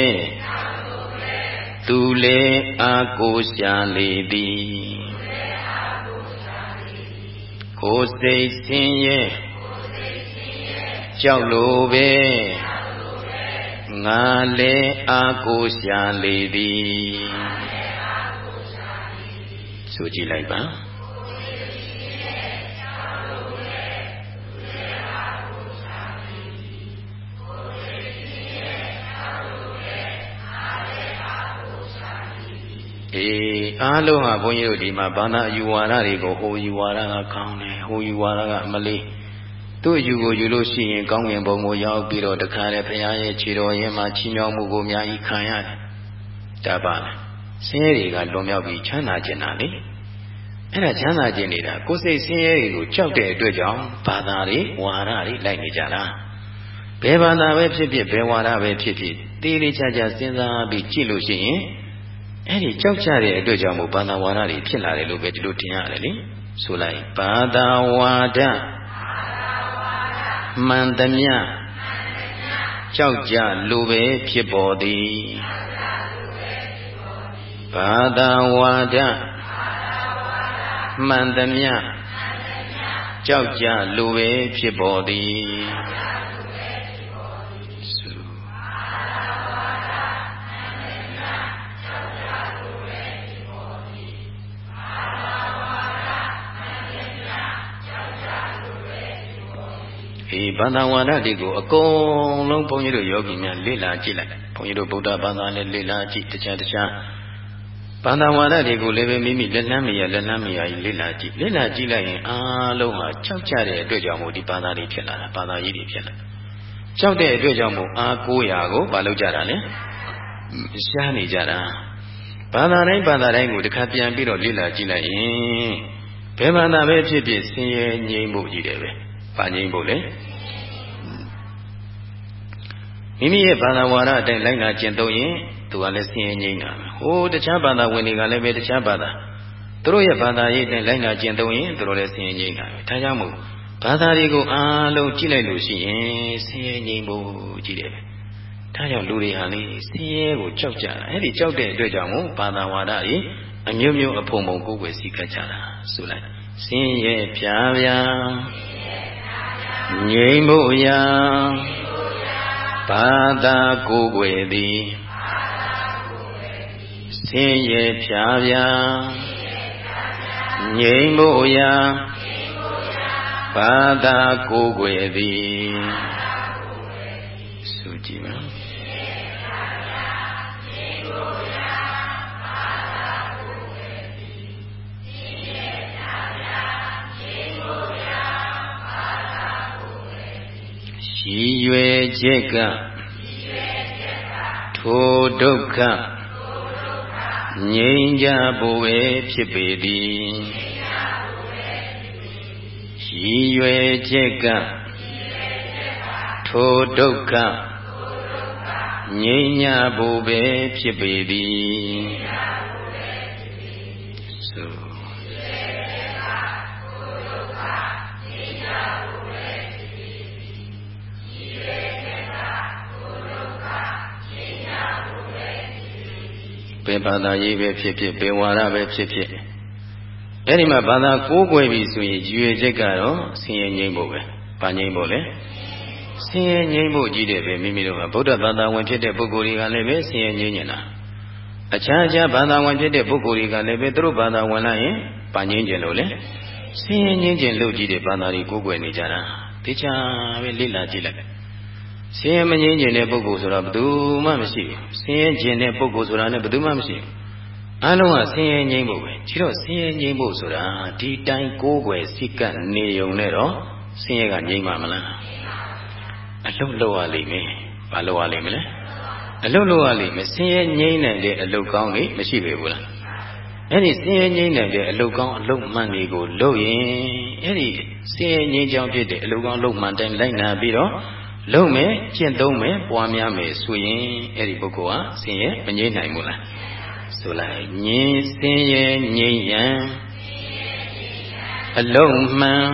သူလေအာကိုရှာလေသည်ကိုယ်စိတ်ဆင်းရဲကြောက်လို့ပဲငါလေအာကိုရှာလေသည် ဆိုကြည့်လိုက်ပါအေးအားလုံးဟာဘုန်းကြီးတို့ဒီမှာဘာသာအယူဝါဒတွေကိုဟိုယူဝါဒကကောင်းတယ်ဟိုယူဝါဒကအမလေးသူ့အယူကိုယူလို့ရှိရင်ကောင်းငင်ဘုံကိုရောက်ပြီးတော့တခါလေဘုရားရဲ့ခြေတော်ရင်မှာချီးမြှောက်မှုကိုအများကြီးခံရတယ်ဒါပါ ဆင်းရဲတွေကလွန်မြောက်ပြီးချမ်းသာကျင်တာလေအဲ့ဒါချမ်းသာကျင်နေတာကိုယ်စိတ်ဆင်းရဲတွေကိုကြောက်တဲ့အတွက်ကြောင့်ဘာသာတွေဝါဒတွေလိုက်နေကြတာဘယ်ဘာသာပဲဖြစ်ဖြစ်ဘယ်ဝါဒပဲဖြစ်ဖြစ်တေးလေးချာချာစဉ်းစားပြီးကြည့်လို့ရှိရင်အဲ့ဒီကြောက်ကြတဲ့အတွက်ကြောင့်မို့ဘာသာဝါဒတွေဖြစ်လာတယ်လို့ပဲဒီလိုထင်ရတယ်လေဆိုလိုက်ဘာသာဝါဒမှန်သမျှကြောက်ကြလိုပဲဖြစ်ပေါ်သည် ဘာသာဝါဒမှန်သမျှကြောက်ကြလိုပဲဖြစ်ပေါ်သည်ဒီဘာသာဝါဒတွေကိုအကုန်လုံးဘုန်းကြီးတို့ယောဂီများလေ့လာကြည့်လိုက်ဘုန်းကြီးတို့ဗုဒ္ဓဘာသာနဲ့လေ့လာကြည့်တခြားတခြား ဘာသာဝါဒတွေကိုလည်းပဲမိမိလက်လန်းမရလက်လန်းမရကြီးလေ့လာကြည့်လေ့လာကြည့်လိုက်ရင်အားလုံးဟာကြောက်ကြတဲ့အတွက်ကြောင့်မို့ဒီဘာသာတွေဖြစ်လာတာဘာသာကြီးတွေဖြစ်လာကြောက်တဲ့အတွက်ကြောင့်မို့အားကိုးရာကိုမလုပ်ကြတာလေရှားနေကြတာဘာသာတိုင်းဘာသာတိုင်းကိုတစ်ခါပြန်ပြီးတော့လေ့လာကြည့်လိုက်ရင်ဘယ်ဘာသာပဲဖြစ်ဖြစ်ဆင်းရဲငြိမ်းဖို့ကြီးတယ်ပဲ။ဘာငြိမ်းဖို့လဲမိမိရဲ့ဘာသာဝါဒအတိုင်းလိုက်နာကျင့်သုံးရင် သူကလည်းဆင်းရဲငြိမ်းတာပဲဟိုတခြားဘာသာဝင်တွေကလည်းပဲတခြားဘာသာသူတို့ရဲ့ဘာသာရေးအတိုင်းလိုက်နာကျင့်သုံးရင်သူတို့လည်းဆင်းရဲငြိမ်းတာပဲဒါကြောင့်မို့ဘာသာတွေကိုအားလုံးကြည့်လိုက်လို့ရှိရင်ဆင်းရဲငြိမ်းဖို့ကြည့်တယ်ပဲဒါကြောင့်လူတွေဟာလေဆင်းရဲကိုကြောက်ကြတာအဲ့ဒီကြောက်တဲ့အတွက်ကြောင့်မို့ဘာသာဝါဒကြီးအမျိုးမျိုးအဖုံဖုံကိုယ်ွယ်စီကတ်ကြတာဆိုလိုက်ဆင်းရဲဖြာဖြာငြိမ်းဖို့ရာဘာသာကိုယ်ွယ်သည်ဆ င်းရဲဖြာဖြာငြိမ်းဖို့ရာဘာသာကိုယ်ွယ်သည်ဆိုကြည့်ပါရည်ရွယ်ချက်ကထိုဒုက္ခ ငြိမ်းကြဖို့ပဲဖြစ်ပေသည်ရည်ရွယ်ချက်ကထိုဒုက္ခငြိမ်းကြဖို့ပဲဖြစ်ပေသည် ဘယ်ဘာသာရေးပဲဖြစ်ဖြစ်ဘယ်ဝါဒပဲဖြစ်ဖြစ်အဲ့ဒီမှာဘာသာကိုးကွယ်ပြီဆိုရင်ရွေချက်ကတော့ဆင်းရဲငြိမ်းဖို့ပဲ။ဘာငြိမ်းဖို့လဲ။ဆင်းရဲငြိမ်းဖို့ကြီးတယ်ပဲမိမိတို့ကဗုဒ္ဓဘာသာဝင်ဖြစ်တဲ့ပုဂ္ဂိုလ်တွေကလည်းပဲဆင်းရဲငြိမ်းနေတာ။အခြားအခြားဘာသာဝင်ဖြစ်တဲ့ပုဂ္ဂိုလ်တွေကလည်းပဲသူတို့ဘာသာဝင်လိုက်ရင်ဘာငြိမ်းကြလို့လဲ။ဆင်းရဲငြိမ်းခြင်းလို့ကြီးတဲ့ဘာသာတွေကိုးကွယ်နေကြတာ။တေချာပဲလေ့လာကြည့်လိုက် ဆင်းရဲမငြိမ်းခြင်းတဲ့ပုဂ္ဂိုလ်ဆိုတာဘယ်သူမှမရှိဘူးဆင်းရဲခြင်းတဲ့ပုဂ္ဂိုလ်ဆိုတာလည်းဘယ်သူမှမရှိဘူးအလုံးကဆင်းရဲငြိမ်းဖို့ပဲဒီတော့ဆင်းရဲငြိမ်းဖို့ဆိုတာဒီတိုင်းကိုးကွယ်စိတ်ကနေုံနဲ့တော့ဆင်းရဲကငြိမ်းမှာမလားအလုံးလောက်ရလိမ့်မယ်ဘာလောက်ရလိမ့်မလဲအလုံးလောက်ရလိမ့်မယ်ဆင်းရဲငြိမ်းနိုင်တဲ့အလုပ်ကောင်းတွေမရှိပေဘူးလားအဲ့ဒီဆင်းရဲငြိမ်းနိုင်တဲ့အလုပ်ကောင်းအလုပ်မှန်တွေကိုလုပ်ရင်အဲ့ဒီဆင်းရဲငြိမ်းချောင်းဖြစ်တဲ့အလုပ်ကောင်းအလုပ်မှန်တိုင်းလိုက်နာပြီးတော့ လုံးမယ်ကျင့်သုံးမယ်ပွားများမယ်ဆိုရင်အဲ့ဒီပုဂ္ဂိုလ်ဟာဆင်းရဲမငြိမ့်နိုင်ဘူးလားဆိုလိုက်ငြင်းဆင်းရဲငြိမ့်ရန်အလုံးမှန်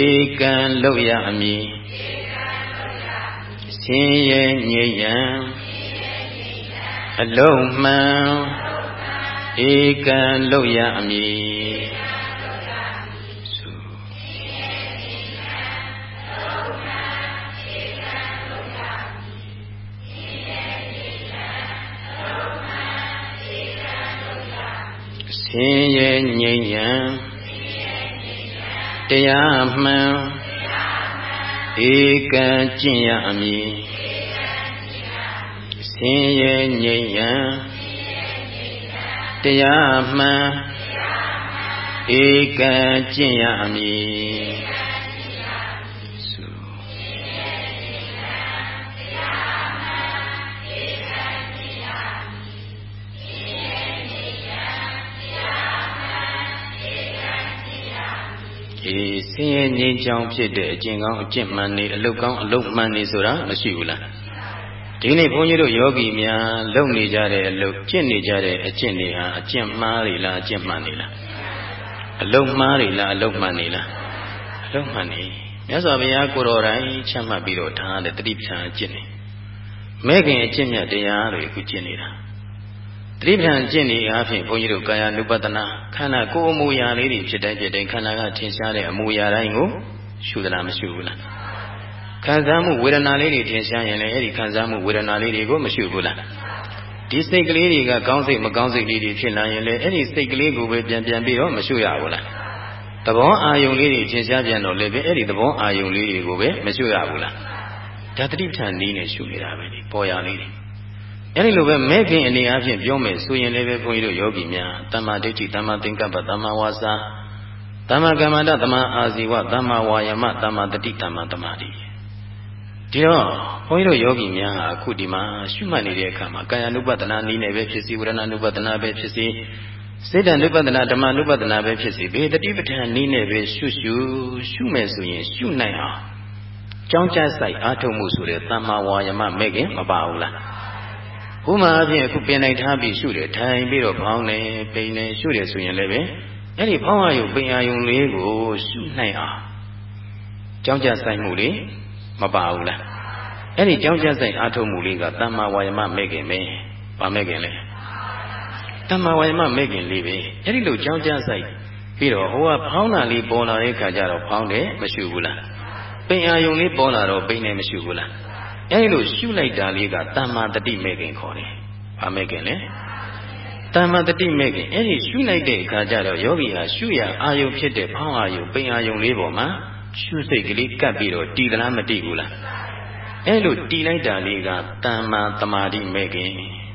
ဧကံလောက်ရအမည်ဆင်းရဲငြိမ့်ရန်အလုံးမှန်ဧကံလောက်ရအမည် င်းရဲငြိမ်းရန်တရားမှန်ဧကံကျင့်ရအမည်ဆင်းရဲငြိမ်းရန်တရားမှန်ဧကံကျင့်ရအမည် အေးဆင်းရဲငြိမ်းချမ်းဖြစ်တဲ့အကျင့်ကောင်းအကျင့်မှန်နေအလုတ်ကောင်းအလုတ်မှန်နေဆိုတာမရှိဘူးလားဒီနေ့ဘုန်းကြီးတို့ယောဂီများလုပ်နေကြတဲ့အလုပ်ကျင့်နေကြတဲ့အကျင့်တွေဟာအကျင့်မှားတွေလားအကျင့်မှန်နေလားအလုတ်မှားတွေလားအလုတ်မှန်နေလားအလုတ်မှန်နေမြတ်စွာဘုရားကိုတော်တိုင်ချမှတ်ပြီးတော့ထားတဲ့တတိပ္ပံအကျင့်နေမဲခင်အကျင့်မြတ်တရားတွေအခုကျင့်နေတာ တတိပ္ပံအကျင့်နေအားဖြင့်ဘုန်းကြီးတို့ကာယ ानु ပတနာခန္ဓာကိုယ်အမူအရာလေးတွေဖြစ်တိုင်းဖြစ်တိုင်းခန္ဓာကထင်ရှားတဲ့အမူအရာတိုင်းကိုရှုသလားမရှုဘူးလားခံစားမှုဝေဒနာလေးတွေထင်ရှားရင်လည်းအဲ့ဒီခံစားမှုဝေဒနာလေးတွေကိုမရှုဘူးလားဒီစိတ်ကလေးတွေကကောင်းစိတ်မကောင်းစိတ်လေးတွေဖြစ်လာရင်လည်းအဲ့ဒီစိတ်ကလေးကိုပဲပြန်ပြန်ပြီးတော့မရှုရဘူးလားသဘောအာယုံလေးတွေထင်ရှားပြန်တော့လည်းပဲအဲ့ဒီသဘောအာယုံလေးတွေကိုပဲမရှုရဘူးလားဒါတတိပဋ္ဌာန်နည်းနဲ့ရှုနေတာပဲဒီပေါ်ရလေးတွေ အဲ့ဒီလိုပဲမဲခင်အနေအချင်းပြောမယ်ဆိုရင်လည်းပဲဘုန်းကြီးတို့ယောဂီများတမ္မာဒိဋ္ဌိတမ္မာသင်္ကပ္ပတမ္မာဝါစာတမ္မာကမ္မန္တတမ္မာအာဇီဝတမ္မာဝါယမတမ္မာတတိတမ္မာတမာတိဒီတော့ဘုန်းကြီးတို့ယောဂီများဟာအခုဒီမှာရှုမှတ်နေတဲ့အခါမှာကာယ ानु ပဒနာနည်းနဲ့ပဲဖြစ်စီဝရဏ ानु ပဒနာပဲဖြစ်စီစေတ ानु ပဒနာဓမ္မ ानु ပဒနာပဲဖြစ်စီဘေတတိပဋ္ဌာန်နည်းနဲ့ပဲရှုရှုရှုမယ်ဆိုရင်ရှုနိုင်အောင်ကြောင်းကြဆိုင်အားထုတ်မှုဆိုတဲ့သမ္မာဝါယမမဲ့ခင်မပါဘူးလား ဥမာအဖြစ်အခုပင်လိုက်ထားပြီးရှုတယ်ထိုင်ပြီးတော့ဖောင်းနေပိန်နေရှုတယ်ဆိုရင်လည်းပဲအဲ့ဒီဖောင်းအာယုပိန်အာယုလေးကိုရှုနိုင်အောင်ကြောင်းကြဆိုင်မှုလေးမပါဘူးလားအဲ့ဒီကြောင်းကြဆိုင်အားထုတ်မှုလေးကသမ္မာဝါယမမဲ့ခင်ပဲဘာမဲ့ခင်လဲသမ္မာဝါယမမဲ့ခင်လေးပဲအဲ့ဒီလိုကြောင်းကြဆိုင်ပြီးတော့ဟိုကဖောင်းတာလေးပေါ်လာတဲ့ခါကျတော့ဖောင်းတယ်မရှုဘူးလားပိန်အာယုံလေးပေါ်လာတော့ပိန်တယ်မရှုဘူးလား အဲ့လိုရှုလိုက်တာလေးကတမ္မာတတိမဲ့ခင်ခေါ်တယ်ဘာမဲ့ခင်လဲတမ္မာတတိမဲ့ခင်အဲ့ဒီရှုလိုက်တဲ့အခါကျတော့ယောဂီဟာရှုရအာယုံဖြစ်တဲ့ဖောင်းအာယုံပိန်အာယုံလေးပေါ်မှာရှုစိတ်ကလေးကပ်ပြီးတော့တည်သလားမတည်ဘူးလားအဲ့လိုတည်လိုက်တာလေးကတမ္မာတမာတိမဲ့ခင်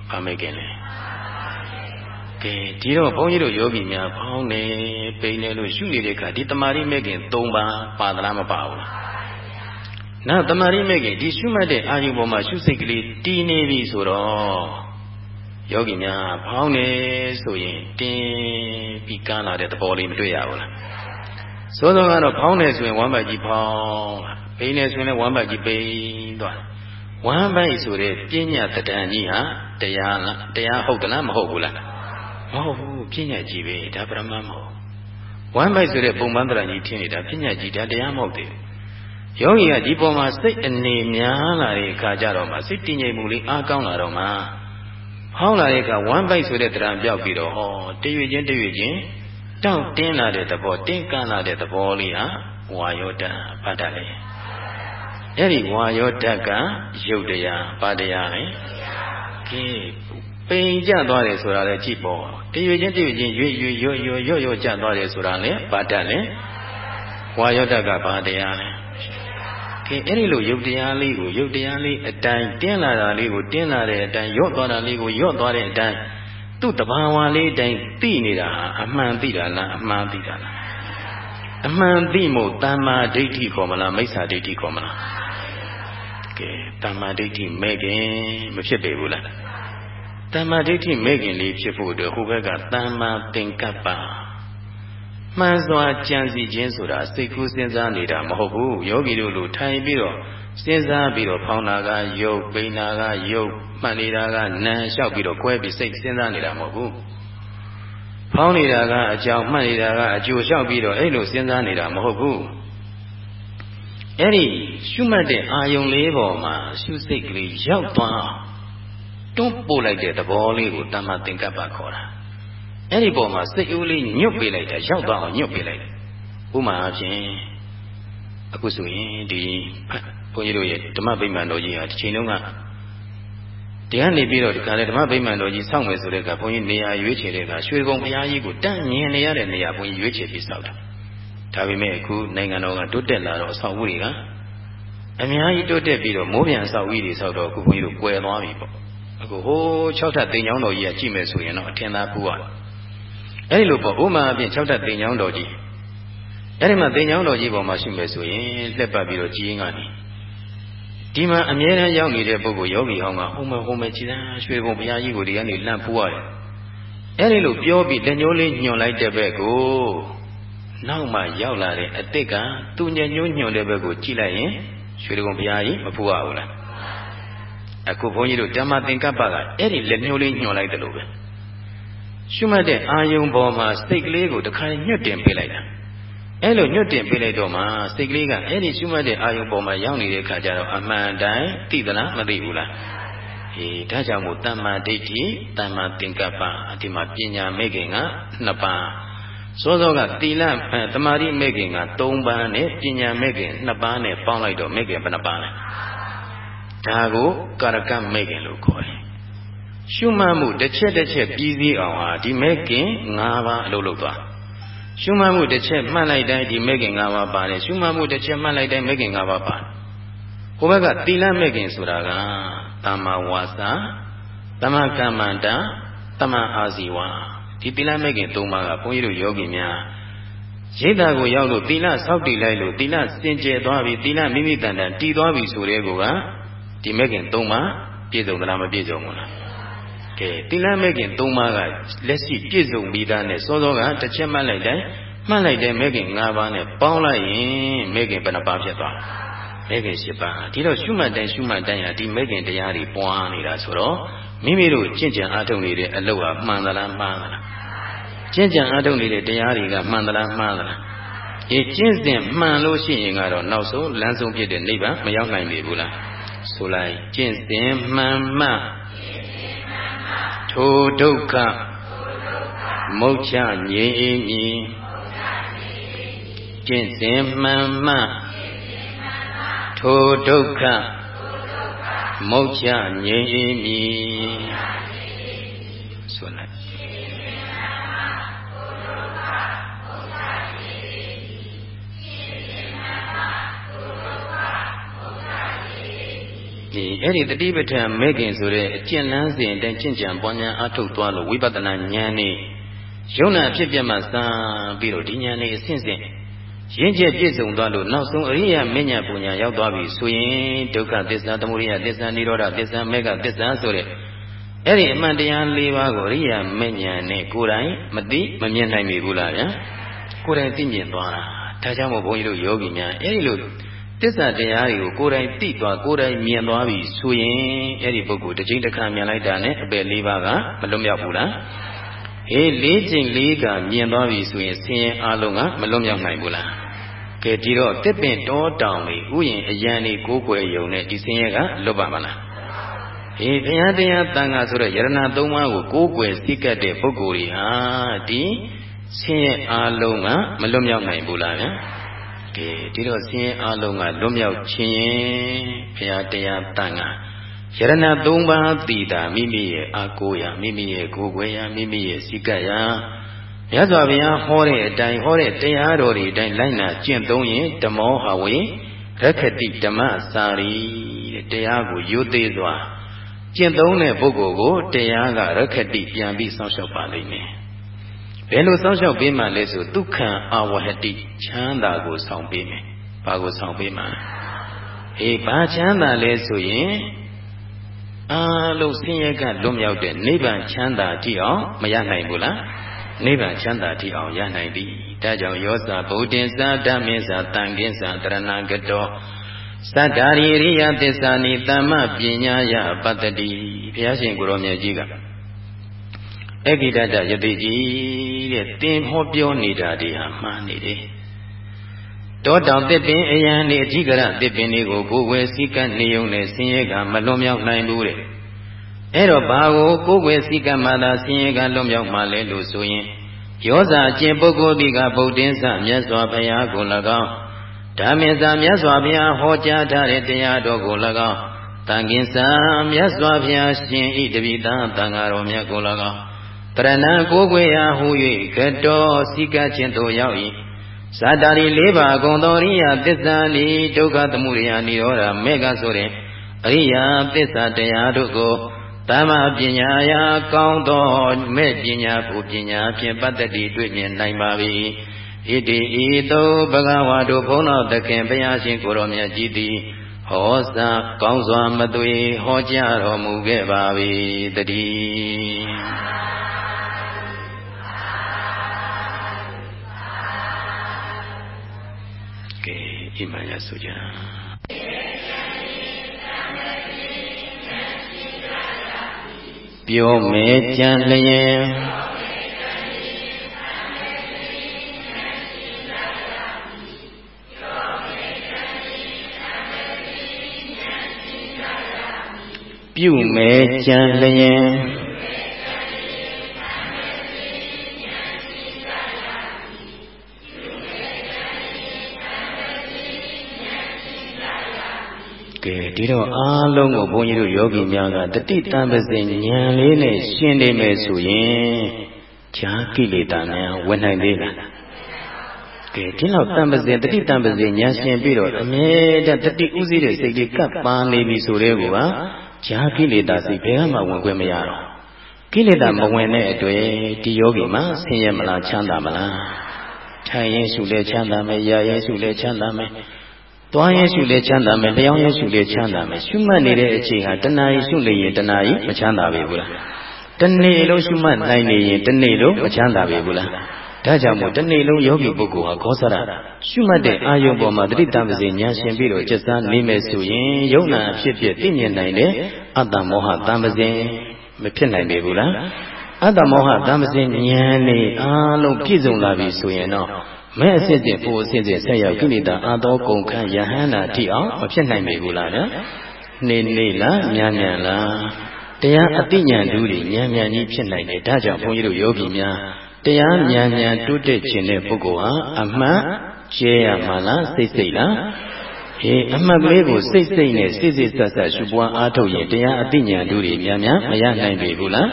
ဘာမဲ့ခင်လဲကဲဒီတော့ဘုန်းကြီးတို့ယောဂီများဖောင်းနေပိန်နေလို့ရှုနေတဲ့အခါဒီတမာတိမဲ့ခင်၃ပါးပါသလားမပါဘူးလား နောက်တမာရိမဲ့ခင်ဒီရှုမှတ်တဲ့အာယုပေါ်မှာရှုစိတ်ကလေးတည်နေပြီဆိုတော့ယောဂီများဖောင်းနေဆိုရင်တင်းပြီးကန်းလာတဲ့သဘောလေးမတွေ့ရဘူးလားစိုးစောကတော့ဖောင်းနေဆိုရင်ဝမ်းပိုက်ကြီးဖောင်းလာပိန်နေဆိုရင်လည်းဝမ်းပိုက်ကြီးပိန်သွားဝမ်းပိုက်ဆိုတဲ့ပညာတဒံကြီးဟာတရားလားတရားဟုတ်သလားမဟုတ်ဘူးလားမဟုတ်ဘူးပညာကြီးပဲဒါပရမတ်မဟုတ်ဝမ်းပိုက်ဆိုတဲ့ပုံမှန်တရကြီးထင်နေတာပညာကြီးဒါတရားမဟုတ်သေးဘူး ယောဂီကဒီပေါ်မှာစိတ်အနေများလာတဲ့အခါကျတော့မှစိတ်တည်ငြိမ်မှုလေးအားကောင်းလာတော့မှဟောင်းလာတဲ့အခါဝမ်းပိုက်ဆိုတဲ့တရားပြောက်ပြီးတော့ဟောတရွေချင်းတရွေချင်းတောင့်တင်းလာတဲ့သဘောတင်းကန်းလာတဲ့သဘောလေးဟာဝါယောတဗတ္တလေအဲ့ဒီဝါယောတကယုတ်တရားဗတ္တရားလေကဲပိန်ကြသွားတယ်ဆိုတာလည်းကြည့်ပေါ့တရွေချင်းတရွေချင်းရွေ့ရွေ့ရွရွရွရွကြသွားတယ်ဆိုတာလည်းဗတ္တလေဝါယောတကဗတရားလေ ကဲအဲ့ဒီလိုယုတ်တရားလေးကိုယုတ်တရားလေးအတိုင်းတင်းလာတာလေးကိုတင်းလာတဲ့အတိုင်းရော့သွားတာလေးကိုရော့သွားတဲ့အတိုင်းသူ့တဘာဝလေးအတိုင်းသိနေတာဟာအမှန်သိတာလားအမှန်သိတာလားအမှန်သိမို့တမ္မာဒိဋ္ဌိခေါ်မလားမိစ္ဆာဒိဋ္ဌိခေါ်မလားကဲတမ္မာဒိဋ္ဌိမဲ့ခင်မဖြစ်ပေဘူးလားတမ္မာဒိဋ္ဌိမဲ့ခင်လေးဖြစ်ဖို့အတွက်ဟိုဘက်ကတမ္မာသင်္ကပ္ပ မှန်စွာကြံစီခြင်းဆိုတာစိတ်ကူးစဉ်းစားနေတာမဟုတ်ဘူးယောဂီတို့လိုထိုင်ပြီးတော့စဉ်းစားပြီးတော့ဖောင်းတာကယုတ်ပိန်တာကယုတ်မှန်နေတာကနာလျှောက်ပြီးတော့꿰ပြီးစိတ်စဉ်းစားနေတာမဟုတ်ဘူးဖောင်းနေတာကအကြောင်းမှန်နေတာကအကျိုးလျှောက်ပြီးတော့အဲ့လိုစဉ်းစားနေတာမဟုတ်ဘူးအဲ့ဒီရှုမှတ်တဲ့အာယုံလေးပေါ်မှာရှုစိတ်ကလေးရောက်သွားတွန်းပို့လိုက်တဲ့သဘောလေးကိုတမ္မာသင်္ကပ္ပခေါ်တာ အဲ့ဒီပုံမှာစိတ်အိုးလေးညွတ်ပေးလိုက်တာရောက်သွားအောင်ညွတ်ပေးလိုက်တယ်ဥမာအဖြစ်အခုဆိုရင်ဒီဘုန်းကြီးတို့ရဲ့ဓမ္မဗိမာန်တော်ကြီးဟာဒီချိန်တုန်းကတရားနေပြီးတော့ဒီကနေ့ဓမ္မဗိမာန်တော်ကြီးစောင့်မယ်ဆိုတဲ့ကဘုန်းကြီးနေရာရွေးချယ်တဲ့ကရွှေကုံဘုရားကြီးကိုတန့်မြင်နေရတဲ့နေရာဘုန်းကြီးရွေးချယ်ပြီးစောင့်တာဒါပေမဲ့အခုနိုင်ငံတော်ကတိုးတက်လာတော့အဆောက်အဦတွေကအများကြီးတိုးတက်ပြီးတော့မိုးပြန်အဆောက်အဦတွေဆောက်တော့အခုဘုန်းကြီးတို့ကွယ်သွားပြီပေါ့အခုဟိုး၆ထပ်တင်ချောင်းတော်ကြီးကကြည့်မယ်ဆိုရင်တော့အထင်သာပူရတယ် အဲ့ဒီလိုပေါ့ဥမာအပြင်၆တက်တင်ချောင်းတော်ကြီးအဲ့ဒီမှာတင်ချောင်းတော်ကြီးပေါ်မှာရှိမယ်ဆိုရင်လက်ပတ်ပြီးတော့ကြီးရင်းကနေဒီမှာအမြဲတမ်းရောက်နေတဲ့ပုဂ္ဂိုလ်ယောဂီဟောင်းကဟိုမဲ့ဟိုမဲ့ခြေတန်းရွှေဘုံဘုရားကြီးကိုဒီကနေလန့်ဖူးရတယ်အဲ့ဒီလိုပြောပြီးလက်ညှိုးလေးညွန်လိုက်တဲ့ဘက်ကိုနောက်မှရောက်လာတဲ့အစ်စ်ကသူညညွညွတဲ့ဘက်ကိုကြည့်လိုက်ရင်ရွှေကုံဘုရားကြီးမဖူးရဘူးလားအခုဘုန်းကြီးတို့ဓမ္မသင်္ကပ္ပကအဲ့ဒီလက်မျိုးလေးညွှန်လိုက်တယ်လို့ပဲ ရှုမှတ်တဲ့အာယုံပေါ်မှာစိတ်ကလေးကိုတခါညွတ်တင်ပေးလိုက်တာအဲ့လိုညွတ်တင်ပေးလိုက်တော့မှစိတ်ကလေးကအဲ့ဒီရှုမှတ်တဲ့အာယုံပေါ်မှာရောက်နေတဲ့အခါကျတော့အမှန်တိုင်းသိသလားမသိဘူးလားအေးဒါကြောင့်မို့တမ္မာဒိဋ္ဌိတမ္မာသင်္ကပ္ပဒီမှာပညာမဲ့ခင်က2ပါးစောစောကသီလသမာဓိမဲ့ခင်က3ပါးနဲ့ပညာမဲ့ခင်2ပါးနဲ့ပေါင်းလိုက်တော့မဲ့ခင်ဘယ်နှပါးလဲဒါကိုကာရကမဲ့ခင်လို့ခေါ်တယ် ရှုမှတ်မှုတစ်ချက်တစ်ချက်ပြီးစီးအောင်ဟာဒီမဲ့ခင်၅ပါးအလုပ်လုပ်သွားရှုမှတ်မှုတစ်ချက်မှတ်လိုက်တိုင်းဒီမဲ့ခင်၅ပါးပါတယ်ရှုမှတ်မှုတစ်ချက်မှတ်လိုက်တိုင်းမဲ့ခင်၅ပါးပါတယ်ဟိုဘက်ကသီလမဲ့ခင်ဆိုတာကတမ္မာဝါစာတမ္မာကမ္မန္တာတမ္မာအာဇီဝဒီသီလမဲ့ခင်၃ပါးကဘုန်းကြီးတို့ယောဂီများရိတ်တာကိုရောက်လို့သီလစောင့်တည်လိုက်လို့သီလစင်ကြယ်သွားပြီသီလမိမိတန်တန်တည်သွားပြီဆိုတဲ့ကောကဒီမဲ့ခင်၃ပါးပြည့်စုံသလားမပြည့်စုံဘူးလား ကဲသီလမဲ့ခင်၃ပါးကလက်ရှိပြည့်စုံပြီးသားနဲ့စောစောကတစ်ချက်မှတ်လိုက်တိုင်းမှတ်လိုက်တဲ့မဲ့ခင်၅ပါးနဲ့ပေါင်းလိုက်ရင်မဲ့ခင်ဘယ်နှပါးဖြစ်သွားလဲမဲခင်၈ပါးဒီတော့ရှုမှတ်တိုင်းရှုမှတ်တိုင်းဟာဒီမဲခင်တရားတွေပွားနေတာဆိုတော့မိမိတို့ကျင့်ကြံအားထုတ်နေတဲ့အလုပ်ဟာမှန်သလားမှားသလားကျင့်ကြံအားထုတ်နေတဲ့တရားတွေကမှန်သလားမှားသလားဒီကျင့်စဉ်မှန်လို့ရှိရင်ကတော့နောက်ဆုံးလမ်းဆုံးဖြစ်တဲ့နိဗ္ဗာန်မရောက်နိုင်ပြီဘူးလားဆိုလိုက်ကျင့်စဉ်မှန်မှ ထိုဒုက္ခမုတ်ချငြိမ်းအေးမည်ကျင့်စဉ်မှန်မှထိုဒုက္ခမုတ်ချငြိမ်းအေးမည်ဆိုလိုက် ဒီအဲ့ဒီတတိပဋ္ဌာန်မဲခင်ဆိုတဲ့အကျင့်လန်းစဉ်တိုင်းကျင့်ကြံပွားများအားထုတ်သွားလို့ဝိပဿနာဉာဏ်နဲ့ယုံနာဖြစ်ပြမှစမ်းပြီးတော့ဒီဉာဏ်နဲ့အစဉ်စဉ်ရင့်ကျက်ပြည့်စုံသွားလို့နောက်ဆုံးအရိယာမဉ္ဇဉ်ပူညာရောက်သွားပြီဆိုရင်ဒုက္ခသစ္စာသမုဒယသစ္စာនិရောဓသစ္စာမေဃသစ္စာဆိုတဲ့အဲ့ဒီအမှန်တရား၄ပါးကိုအရိယာမဉ္ဇဉ်နဲ့ကိုယ်တိုင်မသိမမြင်နိုင်ပြီဘူးလားဗျာကိုယ်တိုင်သိမြင်သွားတာဒါကြောင့်မို့ဘုန်းကြီးတို့ယောဂီများအဲ့ဒီလို သစ္စာတရားတွေကိုကိုယ်တိုင်သိသွားကိုယ်တိုင်မြင်သွားပြီဆိုရင်အဲ့ဒီပုဂ္ဂိုလ်တစ်ချိန်တစ်ခါမြင်လိုက်တာနဲ့အပယ်၄ပါးကမလွတ်မြောက်ဘူးလားဟေးလေးချိန်လေးကမြင်သွားပြီဆိုရင်ဆင်းရဲအလုံးကမလွတ်မြောက်နိုင်ဘူးလားကဲဒီတော့တစ်ပင်တောတောင်တွေဥယျင်အရန်တွေကိုးကွယ်ယုံနဲ့ဒီဆင်းရဲကလွတ်ပါမလားဟေးဘုရားတရားတန်ခါဆိုတဲ့ယရဏသုံးပါးကိုကိုးကွယ်စိတ်ကပ်တဲ့ပုဂ္ဂိုလ်တွေဟာဒီဆင်းရဲအလုံးကမလွတ်မြောက်နိုင်ဘူးလားဗျာ ကဲဒီတော့ဆင်းရဲအလုံးကလွတ်မြောက်ခြင်းဘုရားတရားတန်ခါယရဏသုံးပါးတည်တာမိမိရဲ့အာကိုရာမိမိရဲ့ကိုယ်ွယ်ရာမိမိရဲ့စိတ်ကပ်ရာမြတ်စွာဘုရားဟောတဲ့အတိုင်းဟောတဲ့တရားတော်တွေအတိုင်းလိုက်နာကျင့်သုံးရင်ဓမောဟဝေရခတိဓမ္မစာရီတဲ့တရားကိုယုသေးစွာကျင့်သုံးတဲ့ပုဂ္ဂိုလ်ကိုတရားကရခတိပြန်ပြီးစောင့်ရှောက်ပါလိမ့်မယ် ဘယ်လိုစောင့်ရှောက်ပေးမှလဲဆိုဒုက္ခံအဝဟတိချမ်းသာကိုဆောင်ပေးမယ်ဘာကိုဆောင်ပေးမှအေးဘာချမ်းသာလဲဆိုရင်အာလို့ဆင်းရဲကလွတ်မြောက်တဲ့နိဗ္ဗာန်ချမ်းသာကြည့်အောင်မရနိုင်ဘူးလားနိဗ္ဗာန်ချမ်းသာတည်အောင်ရနိုင်သည်ဒါကြောင့်ယောဇဗုဒ္ဓင်္စာဓမ္မင်္စာတန်ခင်းစာတရဏဂတောသတ္တာရိရိယသစ္စာနိတမ္မပညာယပတ္တိဘုရားရှင်ကိုရောမြတ်ကြီးက အဂိတတယတိကြီးတဲ့တင်ဟောပြောနေတာတွေဟာမှားနေတယ်တောတောင်တစ်ပင်အယံနေအဓိကရတစ်ပင်တွေကိုကိုယ်ဝယ်စည်းကပ်နေုံနဲ့ဆင်းရဲကမလွန်မြောက်နိုင်ဘူးတဲ့အဲ့တော့ဘာကိုကိုယ်ွယ်စည်းကမှသာဆင်းရဲကလွတ်မြောက်မှလဲလို့ဆိုရင်ယောဇာအကျင့်ပုဂ္ဂိုလ်ဒီကဗုဒ္ဓင်းစမြတ်စွာဘုရားကို၎င်းဓမ္မင်္စာမြတ်စွာဘုရားဟောကြားထားတဲ့တရားတော်ကို၎င်းတန်ခင်းစာမြတ်စွာဘုရားရှင်ဤတပိသတန်ဃာတော်မြတ်ကို၎င်း တရဏံကိုးကွယ်ရာဟူ၍ကတော်စည်းကပ်ခြင်းသို့ရောက်၏ဇာတာရီ၄ပါးအကုန်သောရိယသစ္စာနိဒုက္ခသမုဒယနိရောဓမေဃဆိုတဲ့အရိယာသစ္စာတရားတို့ကိုတမ္မာပညာယာကောင်းသောမဲ့ပညာကိုပညာဖြင့်ပတ္တတိတွေ့မြင်နိုင်ပါ၏ဣတိဤသို့ဘဂဝါတို့ဘုန်းတော်သခင်ဘုရားရှင်ကိုရောမြတ်ကြီးသည်ဟောစာကောင်းစွာမသွေဟောကြားတော်မူခဲ့ပါ၏တည်း ကဲအိမ်မရဆိုကြပြောမယ်ကြံလျင်ပြုမယ်ကြံလျင် ကဲဒီတော့အားလုံးကိုဘုန်းကြီးတို့ယောဂီများကတတိတံပစင်ဉာဏ်လေးနဲ့ရှင်းနေမယ်ဆိုရင်ဈာကိလေသာများဝင်နိုင်သေးလားကဲဒီလောက်တံပစင်တတိတံပစင်ဉာဏ်ရှင်းပြီးတော့အမြဲတမ်းတတိဥစည်းတဲ့စိတ်လေးကပ်ပါနေပြီဆိုတဲ့ကောဈာကိလေသာစိတ်ဘယ်မှဝင်ခွင့်မရတော့ကိလေသာမဝင်တဲ့အတွေ့ဒီယောဂီမှာဆင်းရဲမလားချမ်းသာမလားထိုင်ရင်ရှုလဲချမ်းသာမယ်ရရင်ရှုလဲချမ်းသာမယ် သွားရဲရှုလဲချမ်းသာမယ်လျောင်းရဲရှုလဲချမ်းသာမယ်ရှုမှတ်နေတဲ့အချိန်ဟာတဏှာကြီးရှုနေရင်တဏှာကြီးမချမ်းသာပြီဘူးလားတနေ့လုံးရှုမှတ်နိုင်နေရင်တနေ့လုံးမချမ်းသာပြီဘူးလားဒါကြောင့်မို့တနေ့လုံးယောဂီပုဂ္ဂိုလ်ဟာခောစရရှုမှတ်တဲ့အာယုံပေါ်မှာတတိတံပစေညာရှင်ပြီးတော့ကျက်စားနေမယ်ဆိုရင်ယုံနာအဖြစ်ဖြစ်သိမြင်နိုင်တဲ့အတ္တမောဟတံပစေမဖြစ်နိုင်ပြီဘူးလားအတ္တမောဟတံပစေဉာဏ်နဲ့အားလုံးပြည့်စုံလာပြီဆိုရင်တော့ မဲ့အစစ်စစ်ဖို့အစစ်စစ်ဆက်ရောက်ကိလေသာအာသောကုန်ခန့်ယဟန္တာတိအောင်မဖြစ်နိုင်ပေဘူးလားနော်နေနေလားမြန်မြန်လားတရားအတိညာဏ်တူတွေမြန်မြန်ကြီးဖြစ်နိုင်တယ်ဒါကြောင့်ဘုန်းကြီးတို့ယောဂီများတရားမြန်မြန်တိုးတက်ခြင်းတဲ့ပုဂ္ဂိုလ်ဟာအမှန်ကျဲရမှာလားစိတ်စိတ်လားဟေးအမှတ်ကလေးကိုစိတ်စိတ်နဲ့စိတ်စိတ်ဆက်ဆက်ရှုပွားအားထုတ်ရင်တရားအတိညာဏ်တူတွေမြန်မြန်မရနိုင်ပေဘူးလား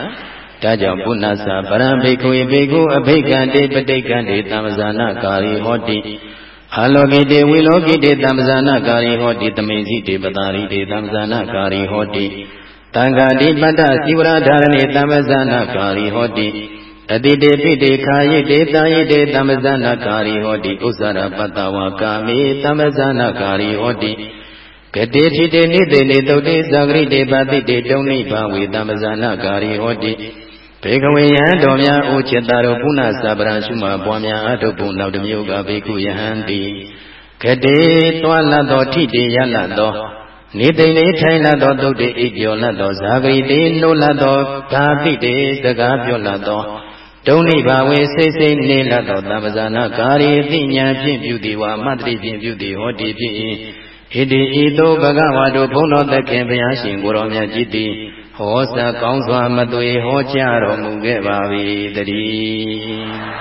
ဒါကြောင့်ပုဏ္ဏစာဗရံဘိက္ခုဘိက္ခုအဘိက္ခံတေပဋိက္ခံတေသမ္ပဇာနာကာရီဟောတိအာလောကိတေဝိလောကိတေသမ္ပဇာနာကာရီဟောတိတမေစီတေပတာရိတေသမ္ပဇာနာကာရီဟောတိတံဃာတိပတ္တသီဝရဓာရဏေသမ္ပဇာနာကာရီဟောတိအတိတေပိတေခာယိတေတာယိတေသမ္ပဇာနာကာရီဟောတိဥစ္စာရပတ္တဝါကာမေသမ္ပဇာနာကာရီဟောတိကတိထိတေနိတေနေတုတ်တေသဂရိတေပါတိတေတုံနိဘာဝေသမ္ပဇာနာကာရီဟောတိ ဘေကဝေယံတော်များအိုจิตတာတို့ပုဏ္ဏစာပရံရှုမှပွားများအထုပ်ပုံနောက်တစ်မျိုးကဘေကုယဟံတိကတိတွာလတ်သောထိတေရလတ်သောနေသိနေထိုင်လတ်သောတုတ်တေအိပ်ပြောလတ်သောဇာဂရိတေနိုးလတ်သောဓာတိတေစကားပြောလတ်သောဒုံနိဘာဝေစိတ်စိတ်နေလတ်သောသဗ္ဗဇာနာကာရီအသိဉာဏ်ဖြင့်ပြုသည်ဝါမတ္တိဖြင့်ပြုသည်ဟောတိဖြင့်ဣတိဤသို့ဘဂဝါတို့ဘုန်းတော်သခင်ဘုရားရှင်ကိုရောမြတ်ကြည်သည် ဟောစာကောင်းစွာမသွေဟောကြားတော်မူခဲ့ပါ၏တည်း